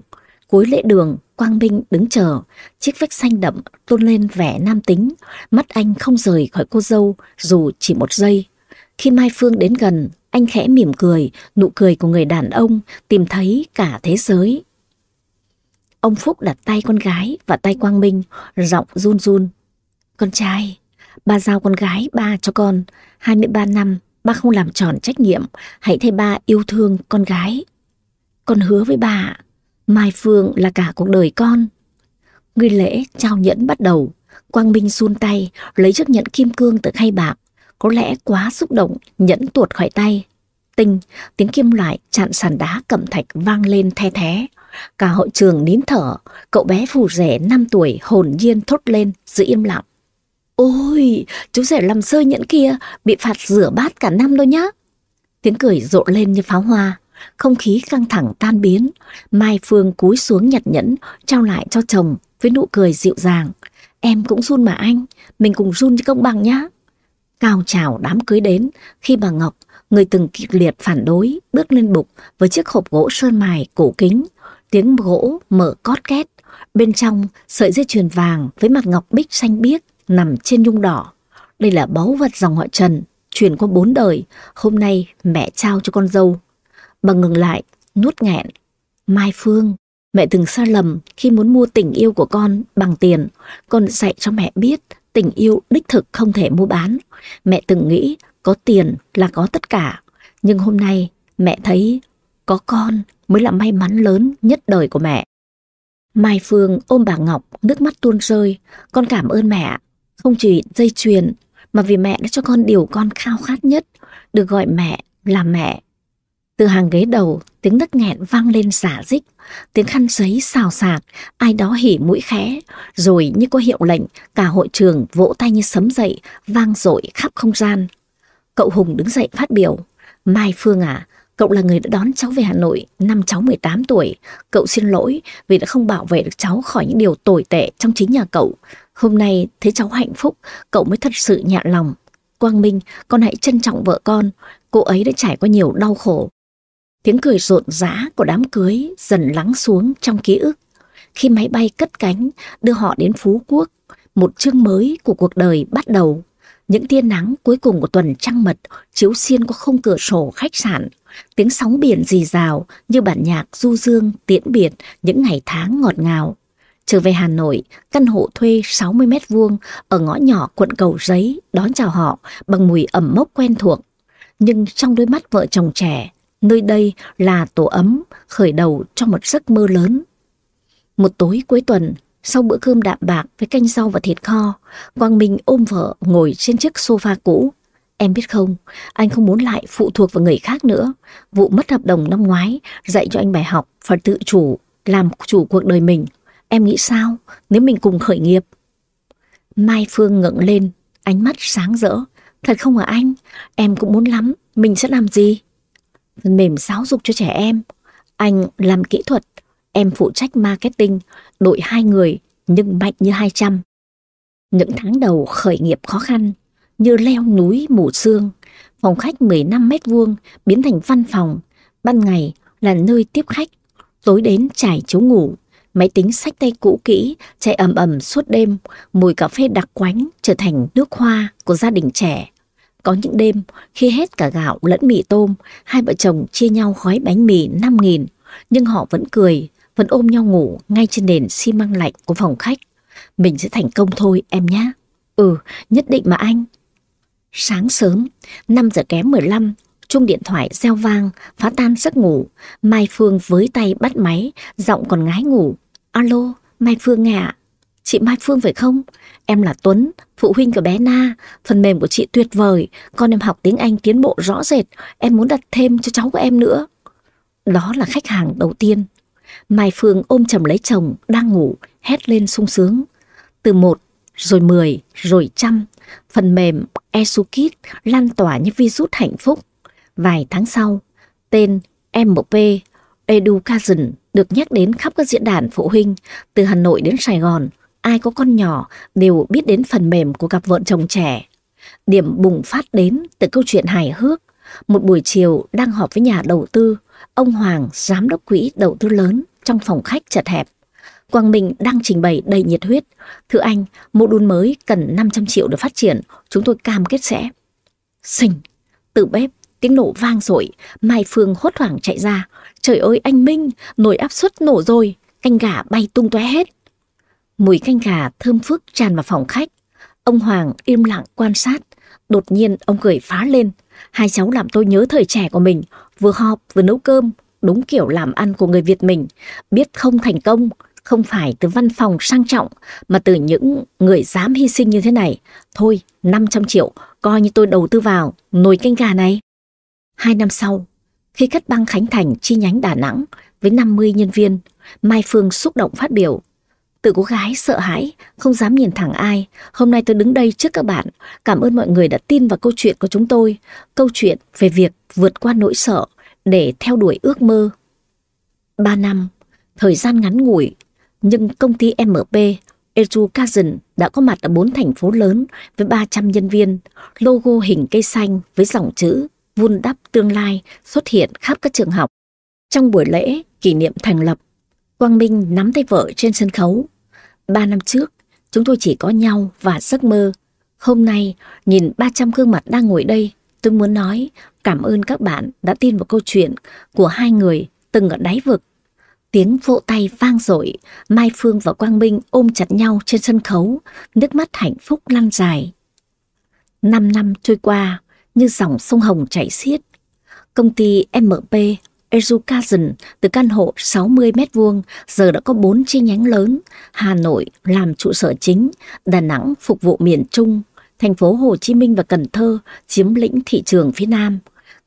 Cuối lễ đường, Quang Minh đứng chờ, chiếc vách xanh đậm tôn lên vẻ nam tính, mắt anh không rời khỏi cô dâu dù chỉ một giây. Khi Mai Phương đến gần, anh khẽ mỉm cười, nụ cười của người đàn ông tìm thấy cả thế giới. Ông Phúc đặt tay con gái và tay Quang Minh, giọng run run. Con trai, ba giao con gái ba cho con, 23 năm, ba không làm tròn trách nhiệm, hãy thay ba yêu thương con gái. Con hứa với bà, Mai Phương là cả cuộc đời con. Nghi lễ trao nhẫn bắt đầu, Quang Minh run tay, lấy chiếc nhẫn kim cương từ khay bạc, có lẽ quá xúc động, nhẫn tuột khỏi tay. tinh, tiếng kim loại chặn sàn đá cẩm thạch vang lên the thé. Cả hội trường nín thở, cậu bé phù rể 5 tuổi hồn nhiên thốt lên giữ im lặng. Ôi, chú rể làm sơ nhẫn kia, bị phạt rửa bát cả năm đâu nhá. Tiếng cười rộ lên như pháo hoa, không khí căng thẳng tan biến. Mai Phương cúi xuống nhặt nhẫn, trao lại cho chồng với nụ cười dịu dàng. Em cũng run mà anh, mình cùng run cho công bằng nhá. Cao trào đám cưới đến, khi bà Ngọc, người từng kịch liệt phản đối, bước lên bục với chiếc hộp gỗ sơn mài cổ kính. Tiếng gỗ mở cót két, bên trong sợi dây chuyền vàng với mặt ngọc bích xanh biếc nằm trên nhung đỏ. Đây là báu vật dòng họ Trần, truyền qua bốn đời, hôm nay mẹ trao cho con dâu. Bà ngừng lại, nuốt nghẹn. Mai Phương, mẹ từng sai lầm khi muốn mua tình yêu của con bằng tiền. Con dạy cho mẹ biết tình yêu đích thực không thể mua bán. Mẹ từng nghĩ có tiền là có tất cả. Nhưng hôm nay mẹ thấy có con mới là may mắn lớn nhất đời của mẹ. Mai Phương ôm bà Ngọc, nước mắt tuôn rơi. Con cảm ơn mẹ, không chỉ dây chuyền, mà vì mẹ đã cho con điều con khao khát nhất, được gọi mẹ là mẹ. Từ hàng ghế đầu, tiếng nấc nghẹn vang lên xả dích, tiếng khăn giấy xào xạc, ai đó hỉ mũi khẽ, rồi như có hiệu lệnh, cả hội trường vỗ tay như sấm dậy, vang dội khắp không gian. Cậu Hùng đứng dậy phát biểu, Mai Phương à, Cậu là người đã đón cháu về Hà Nội năm cháu 18 tuổi. Cậu xin lỗi vì đã không bảo vệ được cháu khỏi những điều tồi tệ trong chính nhà cậu. Hôm nay thấy cháu hạnh phúc, cậu mới thật sự nhạ lòng. Quang Minh, con hãy trân trọng vợ con. Cô ấy đã trải qua nhiều đau khổ. Tiếng cười rộn rã của đám cưới dần lắng xuống trong ký ức. Khi máy bay cất cánh đưa họ đến Phú Quốc, một chương mới của cuộc đời bắt đầu. Những tia nắng cuối cùng của tuần trăng mật chiếu xiên qua khung cửa sổ khách sạn Tiếng sóng biển rì rào như bản nhạc du dương tiễn biệt những ngày tháng ngọt ngào. Trở về Hà Nội, căn hộ thuê 60 mét vuông ở ngõ nhỏ quận Cầu Giấy đón chào họ bằng mùi ẩm mốc quen thuộc. Nhưng trong đôi mắt vợ chồng trẻ, nơi đây là tổ ấm khởi đầu cho một giấc mơ lớn. Một tối cuối tuần, sau bữa cơm đạm bạc với canh rau và thịt kho, Quang Minh ôm vợ ngồi trên chiếc sofa cũ. Em biết không, anh không muốn lại phụ thuộc vào người khác nữa. Vụ mất hợp đồng năm ngoái dạy cho anh bài học phải tự chủ, làm chủ cuộc đời mình. Em nghĩ sao nếu mình cùng khởi nghiệp? Mai Phương ngẩng lên, ánh mắt sáng rỡ. Thật không hả anh? Em cũng muốn lắm. Mình sẽ làm gì? Phần mềm giáo dục cho trẻ em. Anh làm kỹ thuật, em phụ trách marketing, đội hai người nhưng mạnh như hai trăm. Những tháng đầu khởi nghiệp khó khăn, như leo núi mù sương. Phòng khách 15 mét vuông biến thành văn phòng, ban ngày là nơi tiếp khách, tối đến trải chiếu ngủ, máy tính sách tay cũ kỹ chạy ầm ầm suốt đêm, mùi cà phê đặc quánh trở thành nước hoa của gia đình trẻ. Có những đêm khi hết cả gạo lẫn mì tôm, hai vợ chồng chia nhau gói bánh mì 5 nghìn, nhưng họ vẫn cười, vẫn ôm nhau ngủ ngay trên nền xi măng lạnh của phòng khách. Mình sẽ thành công thôi em nhé. Ừ, nhất định mà anh. Sáng sớm, 5 giờ kém 15, chuông điện thoại reo vang, phá tan giấc ngủ. Mai Phương với tay bắt máy, giọng còn ngái ngủ. Alo, Mai Phương nghe ạ. Chị Mai Phương phải không? Em là Tuấn, phụ huynh của bé Na. Phần mềm của chị tuyệt vời, con em học tiếng Anh tiến bộ rõ rệt. Em muốn đặt thêm cho cháu của em nữa. Đó là khách hàng đầu tiên. Mai Phương ôm chầm lấy chồng, đang ngủ, hét lên sung sướng. Từ một, rồi mười, rồi trăm, phần mềm Esukit lan tỏa như virus hạnh phúc. Vài tháng sau, tên MP Education được nhắc đến khắp các diễn đàn phụ huynh từ Hà Nội đến Sài Gòn. Ai có con nhỏ đều biết đến phần mềm của cặp vợ chồng trẻ. Điểm bùng phát đến từ câu chuyện hài hước. Một buổi chiều đang họp với nhà đầu tư, ông Hoàng, giám đốc quỹ đầu tư lớn trong phòng khách chật hẹp. Quang Minh đang trình bày đầy nhiệt huyết. Thưa anh, mô đun mới cần 500 triệu để phát triển, chúng tôi cam kết sẽ. Xình, từ bếp, tiếng nổ vang dội Mai Phương hốt hoảng chạy ra. Trời ơi anh Minh, nồi áp suất nổ rồi, canh gà bay tung tóe hết. Mùi canh gà thơm phức tràn vào phòng khách. Ông Hoàng im lặng quan sát. Đột nhiên ông cười phá lên. Hai cháu làm tôi nhớ thời trẻ của mình, vừa họp vừa nấu cơm, đúng kiểu làm ăn của người Việt mình. Biết không thành công, không phải từ văn phòng sang trọng mà từ những người dám hy sinh như thế này. Thôi, 500 triệu, coi như tôi đầu tư vào nồi canh gà này. Hai năm sau, khi cắt băng khánh thành chi nhánh Đà Nẵng với 50 nhân viên, Mai Phương xúc động phát biểu. Tự cô gái sợ hãi, không dám nhìn thẳng ai. Hôm nay tôi đứng đây trước các bạn. Cảm ơn mọi người đã tin vào câu chuyện của chúng tôi. Câu chuyện về việc vượt qua nỗi sợ để theo đuổi ước mơ. Ba năm, thời gian ngắn ngủi, nhưng công ty MP Education đã có mặt ở bốn thành phố lớn với 300 nhân viên, logo hình cây xanh với dòng chữ vun đắp tương lai xuất hiện khắp các trường học. Trong buổi lễ kỷ niệm thành lập, Quang Minh nắm tay vợ trên sân khấu. Ba năm trước, chúng tôi chỉ có nhau và giấc mơ. Hôm nay, nhìn 300 gương mặt đang ngồi đây, tôi muốn nói cảm ơn các bạn đã tin vào câu chuyện của hai người từng ở đáy vực. Tiếng vỗ tay vang dội, Mai Phương và Quang Minh ôm chặt nhau trên sân khấu, nước mắt hạnh phúc lăn dài. Năm năm trôi qua, như dòng sông Hồng chảy xiết. Công ty MP Education từ căn hộ 60 mét vuông giờ đã có 4 chi nhánh lớn, Hà Nội làm trụ sở chính, Đà Nẵng phục vụ miền Trung, thành phố Hồ Chí Minh và Cần Thơ chiếm lĩnh thị trường phía Nam.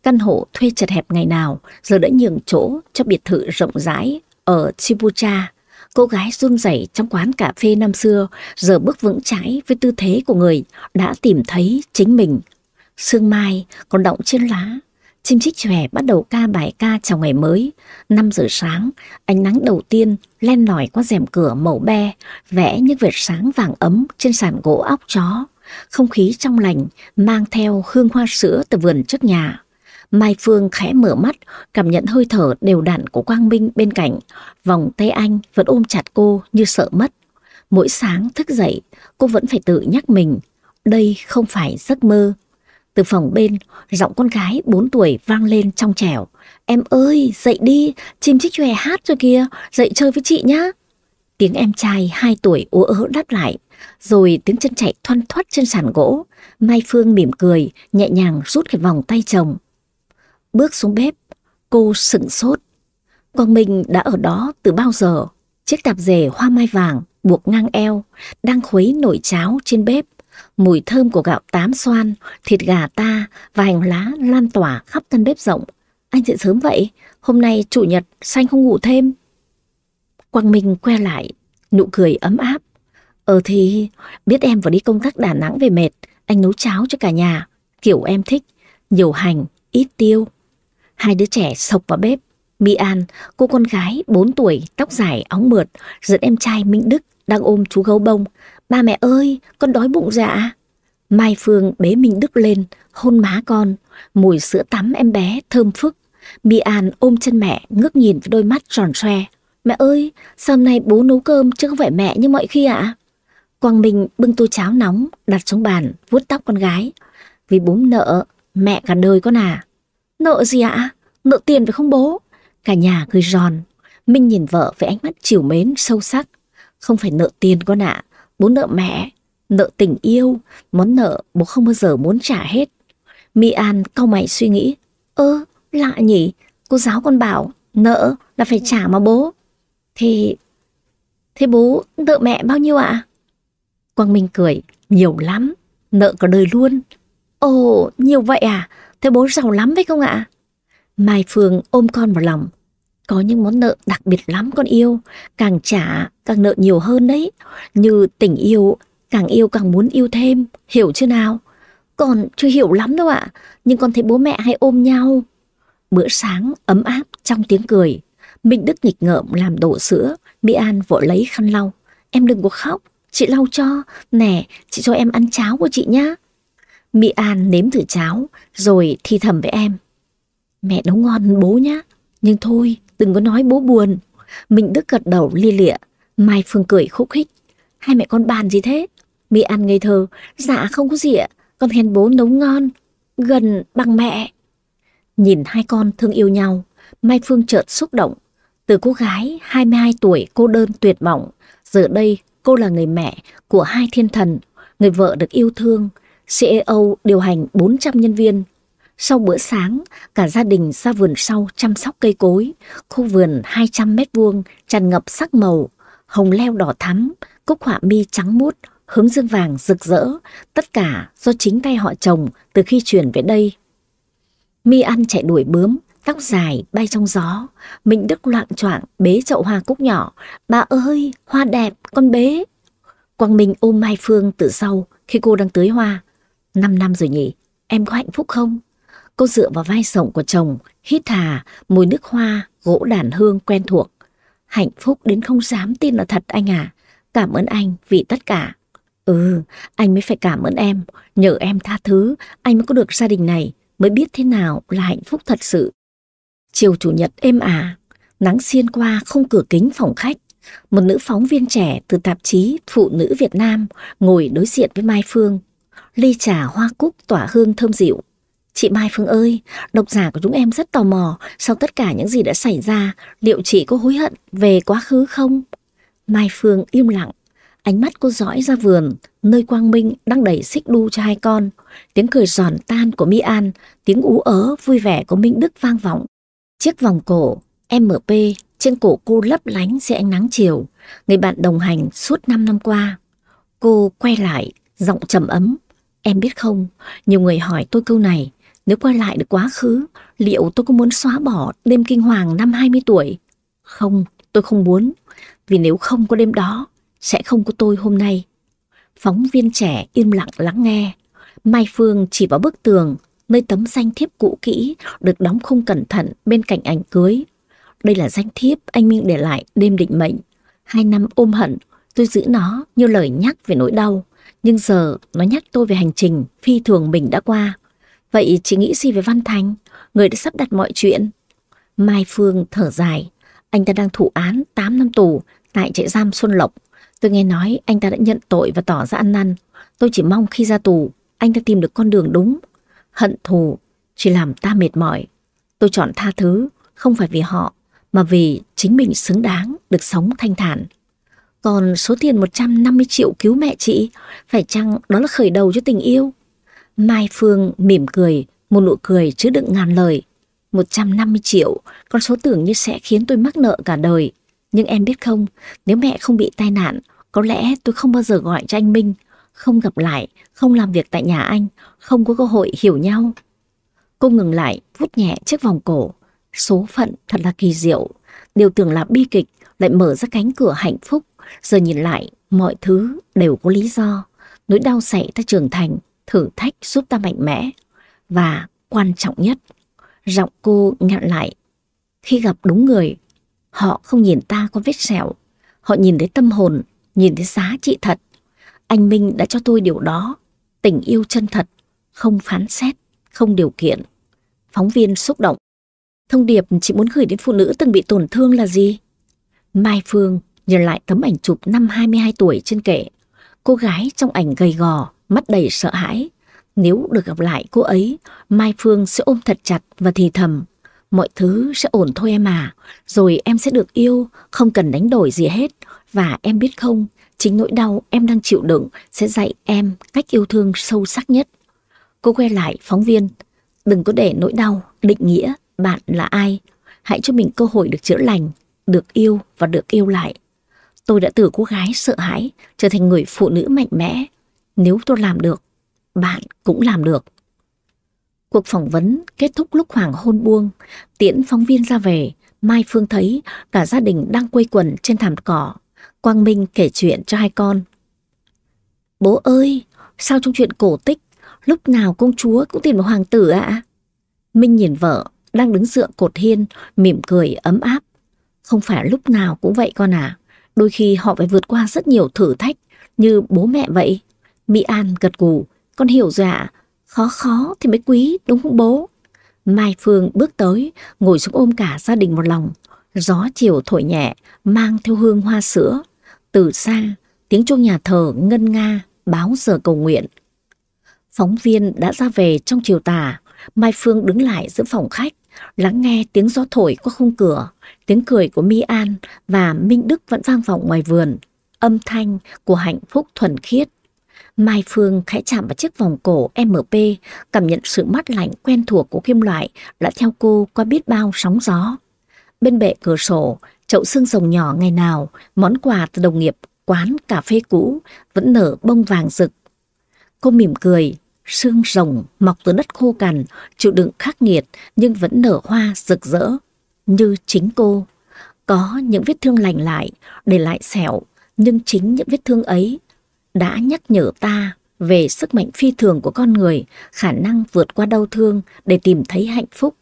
Căn hộ thuê chật hẹp ngày nào giờ đã nhường chỗ cho biệt thự rộng rãi ở Chibucha. Cô gái run rẩy trong quán cà phê năm xưa giờ bước vững chãi với tư thế của người đã tìm thấy chính mình. Sương mai còn động trên lá, chim chích chòe bắt đầu ca bài ca chào ngày mới. 5 giờ sáng, ánh nắng đầu tiên len lỏi qua rèm cửa màu be, vẽ những vệt sáng vàng ấm trên sàn gỗ óc chó. Không khí trong lành mang theo hương hoa sữa từ vườn trước nhà. Mai Phương khẽ mở mắt, cảm nhận hơi thở đều đặn của Quang Minh bên cạnh. Vòng tay anh vẫn ôm chặt cô như sợ mất. Mỗi sáng thức dậy, cô vẫn phải tự nhắc mình. Đây không phải giấc mơ. Từ phòng bên, giọng con gái 4 tuổi vang lên trong trẻo. Em ơi, dậy đi, chim chích chòe hát rồi kìa, dậy chơi với chị nhá. Tiếng em trai 2 tuổi ố ớ đáp lại, rồi tiếng chân chạy thoăn thoắt trên sàn gỗ. Mai Phương mỉm cười, nhẹ nhàng rút cái vòng tay chồng. Bước xuống bếp, cô sững sốt. Quang Minh đã ở đó từ bao giờ? Chiếc tạp dề hoa mai vàng buộc ngang eo, đang khuấy nồi cháo trên bếp. Mùi thơm của gạo tám xoan, thịt gà ta và hành lá lan tỏa khắp căn bếp rộng. Anh dậy sớm vậy, hôm nay chủ nhật xanh không ngủ thêm. Quang Minh quay lại, nụ cười ấm áp. Ờ thì, biết em vừa đi công tác Đà Nẵng về mệt, anh nấu cháo cho cả nhà, kiểu em thích, nhiều hành, ít tiêu. Hai đứa trẻ sộc vào bếp. Mi An, cô con gái 4 tuổi, tóc dài, óng mượt, dẫn em trai Minh Đức đang ôm chú gấu bông. Ba mẹ ơi, con đói bụng dạ. Mai Phương bế Minh Đức lên, hôn má con, mùi sữa tắm em bé thơm phức. Mi An ôm chân mẹ, ngước nhìn với đôi mắt tròn xoe. Mẹ ơi, sao hôm nay bố nấu cơm chứ không phải mẹ như mọi khi ạ? Quang Minh bưng tô cháo nóng, đặt xuống bàn, vuốt tóc con gái. Vì bố nợ, mẹ cả đời con à. Nợ gì ạ? Nợ tiền phải không bố? Cả nhà cười giòn. Minh nhìn vợ với ánh mắt chiều mến sâu sắc. Không phải nợ tiền con ạ, bố nợ mẹ, nợ tình yêu, món nợ bố không bao giờ muốn trả hết. Mi An cau mày suy nghĩ, ơ, lạ nhỉ, cô giáo con bảo nợ là phải trả mà bố. Thì, thế bố nợ mẹ bao nhiêu ạ? Quang Minh cười, nhiều lắm, nợ cả đời luôn. Ồ, nhiều vậy à? Thế bố giàu lắm phải không ạ? Mai Phương ôm con vào lòng. Có những món nợ đặc biệt lắm con yêu, càng trả càng nợ nhiều hơn đấy. Như tình yêu, càng yêu càng muốn yêu thêm, hiểu chưa nào? Còn chưa hiểu lắm đâu ạ, nhưng con thấy bố mẹ hay ôm nhau. Bữa sáng ấm áp trong tiếng cười. Minh Đức nghịch ngợm làm đổ sữa, Mỹ An vội lấy khăn lau. Em đừng có khóc, chị lau cho. Nè, chị cho em ăn cháo của chị nhá. Mỹ An nếm thử cháo, rồi thi thầm với em. Mẹ nấu ngon bố nhá, nhưng thôi, đừng có nói bố buồn. Minh Đức gật đầu lia lịa, Mai Phương cười khúc khích. Hai mẹ con bàn gì thế? Mi ăn ngây thơ, dạ không có gì ạ, con khen bố nấu ngon, gần bằng mẹ. Nhìn hai con thương yêu nhau, Mai Phương chợt xúc động. Từ cô gái 22 tuổi cô đơn tuyệt vọng, giờ đây cô là người mẹ của hai thiên thần, người vợ được yêu thương, CEO điều hành 400 nhân viên. Sau bữa sáng, cả gia đình ra vườn sau chăm sóc cây cối. Khu vườn 200 mét vuông tràn ngập sắc màu, hồng leo đỏ thắm, cúc họa mi trắng mút, hướng dương vàng rực rỡ, tất cả do chính tay họ trồng từ khi chuyển về đây. Mi ăn chạy đuổi bướm, tóc dài bay trong gió. Mình đức loạn choạng bế chậu hoa cúc nhỏ. Bà ơi, hoa đẹp, con bế. Quang Minh ôm Mai Phương từ sau khi cô đang tưới hoa. Năm năm rồi nhỉ, em có hạnh phúc không? Cô dựa vào vai rộng của chồng, hít thà, mùi nước hoa, gỗ đàn hương quen thuộc. Hạnh phúc đến không dám tin là thật anh à. Cảm ơn anh vì tất cả. Ừ, anh mới phải cảm ơn em. Nhờ em tha thứ, anh mới có được gia đình này, mới biết thế nào là hạnh phúc thật sự. Chiều chủ nhật êm ả, nắng xiên qua không cửa kính phòng khách. Một nữ phóng viên trẻ từ tạp chí Phụ nữ Việt Nam ngồi đối diện với Mai Phương. Ly trà hoa cúc tỏa hương thơm dịu. Chị Mai Phương ơi, độc giả của chúng em rất tò mò sau tất cả những gì đã xảy ra, liệu chị có hối hận về quá khứ không? Mai Phương im lặng, ánh mắt cô dõi ra vườn, nơi Quang Minh đang đẩy xích đu cho hai con. Tiếng cười giòn tan của Mi An, tiếng ú ớ vui vẻ của Minh Đức vang vọng. Chiếc vòng cổ MP trên cổ cô lấp lánh dưới ánh nắng chiều, người bạn đồng hành suốt 5 năm qua. Cô quay lại, giọng trầm ấm. Em biết không, nhiều người hỏi tôi câu này, nếu quay lại được quá khứ, liệu tôi có muốn xóa bỏ đêm kinh hoàng năm 20 tuổi? Không, tôi không muốn, vì nếu không có đêm đó, sẽ không có tôi hôm nay. Phóng viên trẻ im lặng lắng nghe. Mai Phương chỉ vào bức tường, nơi tấm danh thiếp cũ kỹ được đóng không cẩn thận bên cạnh ảnh cưới. Đây là danh thiếp anh Minh để lại đêm định mệnh. Hai năm ôm hận, tôi giữ nó như lời nhắc về nỗi đau. Nhưng giờ nó nhắc tôi về hành trình phi thường mình đã qua. Vậy chị nghĩ gì về Văn Thành, người đã sắp đặt mọi chuyện? Mai Phương thở dài, anh ta đang thụ án 8 năm tù tại trại giam Xuân Lộc. Tôi nghe nói anh ta đã nhận tội và tỏ ra ăn năn. Tôi chỉ mong khi ra tù, anh ta tìm được con đường đúng. Hận thù chỉ làm ta mệt mỏi. Tôi chọn tha thứ, không phải vì họ, mà vì chính mình xứng đáng được sống thanh thản. Còn số tiền 150 triệu cứu mẹ chị, phải chăng đó là khởi đầu cho tình yêu? Mai Phương mỉm cười, một nụ cười chứa đựng ngàn lời. 150 triệu, con số tưởng như sẽ khiến tôi mắc nợ cả đời. Nhưng em biết không, nếu mẹ không bị tai nạn, có lẽ tôi không bao giờ gọi cho anh Minh, không gặp lại, không làm việc tại nhà anh, không có cơ hội hiểu nhau. Cô ngừng lại, vuốt nhẹ chiếc vòng cổ. Số phận thật là kỳ diệu. Điều tưởng là bi kịch lại mở ra cánh cửa hạnh phúc. Giờ nhìn lại, mọi thứ đều có lý do. Nỗi đau xảy ta trưởng thành, thử thách giúp ta mạnh mẽ. Và quan trọng nhất, giọng cô ngạn lại. Khi gặp đúng người, họ không nhìn ta có vết sẹo. Họ nhìn thấy tâm hồn, nhìn thấy giá trị thật. Anh Minh đã cho tôi điều đó. Tình yêu chân thật, không phán xét, không điều kiện. Phóng viên xúc động. Thông điệp chị muốn gửi đến phụ nữ từng bị tổn thương là gì? Mai Phương nhìn lại tấm ảnh chụp năm 22 tuổi trên kệ. Cô gái trong ảnh gầy gò, mắt đầy sợ hãi. Nếu được gặp lại cô ấy, Mai Phương sẽ ôm thật chặt và thì thầm. Mọi thứ sẽ ổn thôi em à, rồi em sẽ được yêu, không cần đánh đổi gì hết. Và em biết không, chính nỗi đau em đang chịu đựng sẽ dạy em cách yêu thương sâu sắc nhất. Cô quay lại phóng viên, đừng có để nỗi đau định nghĩa bạn là ai. Hãy cho mình cơ hội được chữa lành, được yêu và được yêu lại. Tôi đã từ cô gái sợ hãi trở thành người phụ nữ mạnh mẽ. Nếu tôi làm được, bạn cũng làm được. Cuộc phỏng vấn kết thúc lúc hoàng hôn buông, tiễn phóng viên ra về, Mai Phương thấy cả gia đình đang quây quần trên thảm cỏ. Quang Minh kể chuyện cho hai con. Bố ơi, sao trong chuyện cổ tích, lúc nào công chúa cũng tìm một hoàng tử ạ? Minh nhìn vợ, đang đứng dựa cột hiên, mỉm cười ấm áp. Không phải lúc nào cũng vậy con à, đôi khi họ phải vượt qua rất nhiều thử thách, như bố mẹ vậy. Mỹ An gật gù, con hiểu rồi ạ, khó khó thì mới quý, đúng không bố? Mai Phương bước tới, ngồi xuống ôm cả gia đình một lòng. Gió chiều thổi nhẹ, mang theo hương hoa sữa. Từ xa, tiếng chuông nhà thờ ngân nga, báo giờ cầu nguyện. Phóng viên đã ra về trong chiều tà, Mai Phương đứng lại giữa phòng khách, lắng nghe tiếng gió thổi qua khung cửa, tiếng cười của Mi An và Minh Đức vẫn vang vọng ngoài vườn, âm thanh của hạnh phúc thuần khiết. Mai Phương khẽ chạm vào chiếc vòng cổ MP, cảm nhận sự mát lạnh quen thuộc của kim loại đã theo cô qua biết bao sóng gió. Bên bệ cửa sổ, chậu xương rồng nhỏ ngày nào, món quà từ đồng nghiệp quán cà phê cũ vẫn nở bông vàng rực. Cô mỉm cười, xương rồng mọc từ đất khô cằn, chịu đựng khắc nghiệt nhưng vẫn nở hoa rực rỡ, như chính cô. Có những vết thương lành lại, để lại sẹo, nhưng chính những vết thương ấy đã nhắc nhở ta về sức mạnh phi thường của con người, khả năng vượt qua đau thương để tìm thấy hạnh phúc.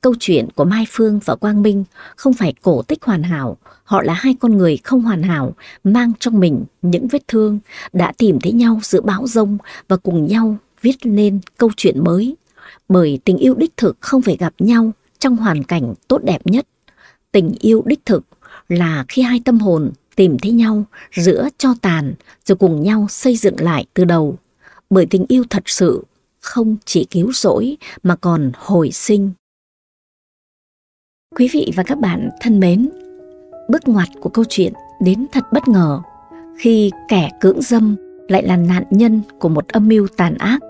Câu chuyện của Mai Phương và Quang Minh không phải cổ tích hoàn hảo, họ là hai con người không hoàn hảo, mang trong mình những vết thương, đã tìm thấy nhau giữa bão rông và cùng nhau viết nên câu chuyện mới. Bởi tình yêu đích thực không phải gặp nhau trong hoàn cảnh tốt đẹp nhất. Tình yêu đích thực là khi hai tâm hồn tìm thấy nhau giữa cho tàn rồi cùng nhau xây dựng lại từ đầu. Bởi tình yêu thật sự không chỉ cứu rỗi mà còn hồi sinh. Quý vị và các bạn thân mến, bước ngoặt của câu chuyện đến thật bất ngờ khi kẻ cưỡng dâm lại là nạn nhân của một âm mưu tàn ác.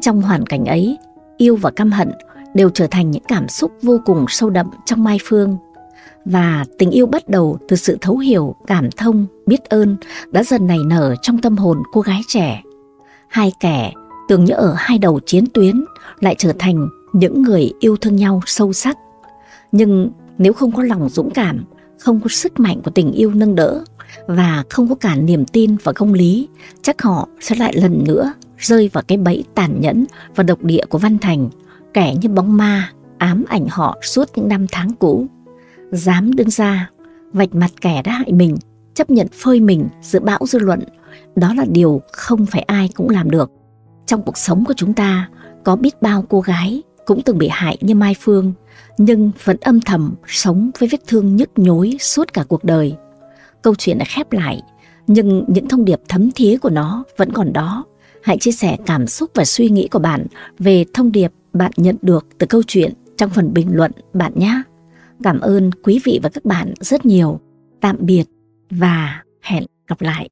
Trong hoàn cảnh ấy, yêu và căm hận đều trở thành những cảm xúc vô cùng sâu đậm trong Mai Phương. Và tình yêu bắt đầu từ sự thấu hiểu, cảm thông, biết ơn đã dần nảy nở trong tâm hồn cô gái trẻ. Hai kẻ tưởng như ở hai đầu chiến tuyến lại trở thành những người yêu thương nhau sâu sắc. Nhưng nếu không có lòng dũng cảm, không có sức mạnh của tình yêu nâng đỡ và không có cả niềm tin và công lý, chắc họ sẽ lại lần nữa rơi vào cái bẫy tàn nhẫn và độc địa của Văn Thành, kẻ như bóng ma ám ảnh họ suốt những năm tháng cũ. Dám đứng ra, vạch mặt kẻ đã hại mình, chấp nhận phơi mình giữa bão dư luận, đó là điều không phải ai cũng làm được. Trong cuộc sống của chúng ta, có biết bao cô gái cũng từng bị hại như Mai Phương, nhưng vẫn âm thầm sống với vết thương nhức nhối suốt cả cuộc đời. Câu chuyện đã khép lại, nhưng những thông điệp thấm thía của nó vẫn còn đó. Hãy chia sẻ cảm xúc và suy nghĩ của bạn về thông điệp bạn nhận được từ câu chuyện trong phần bình luận bạn nhé. Cảm ơn quý vị và các bạn rất nhiều. Tạm biệt và hẹn gặp lại.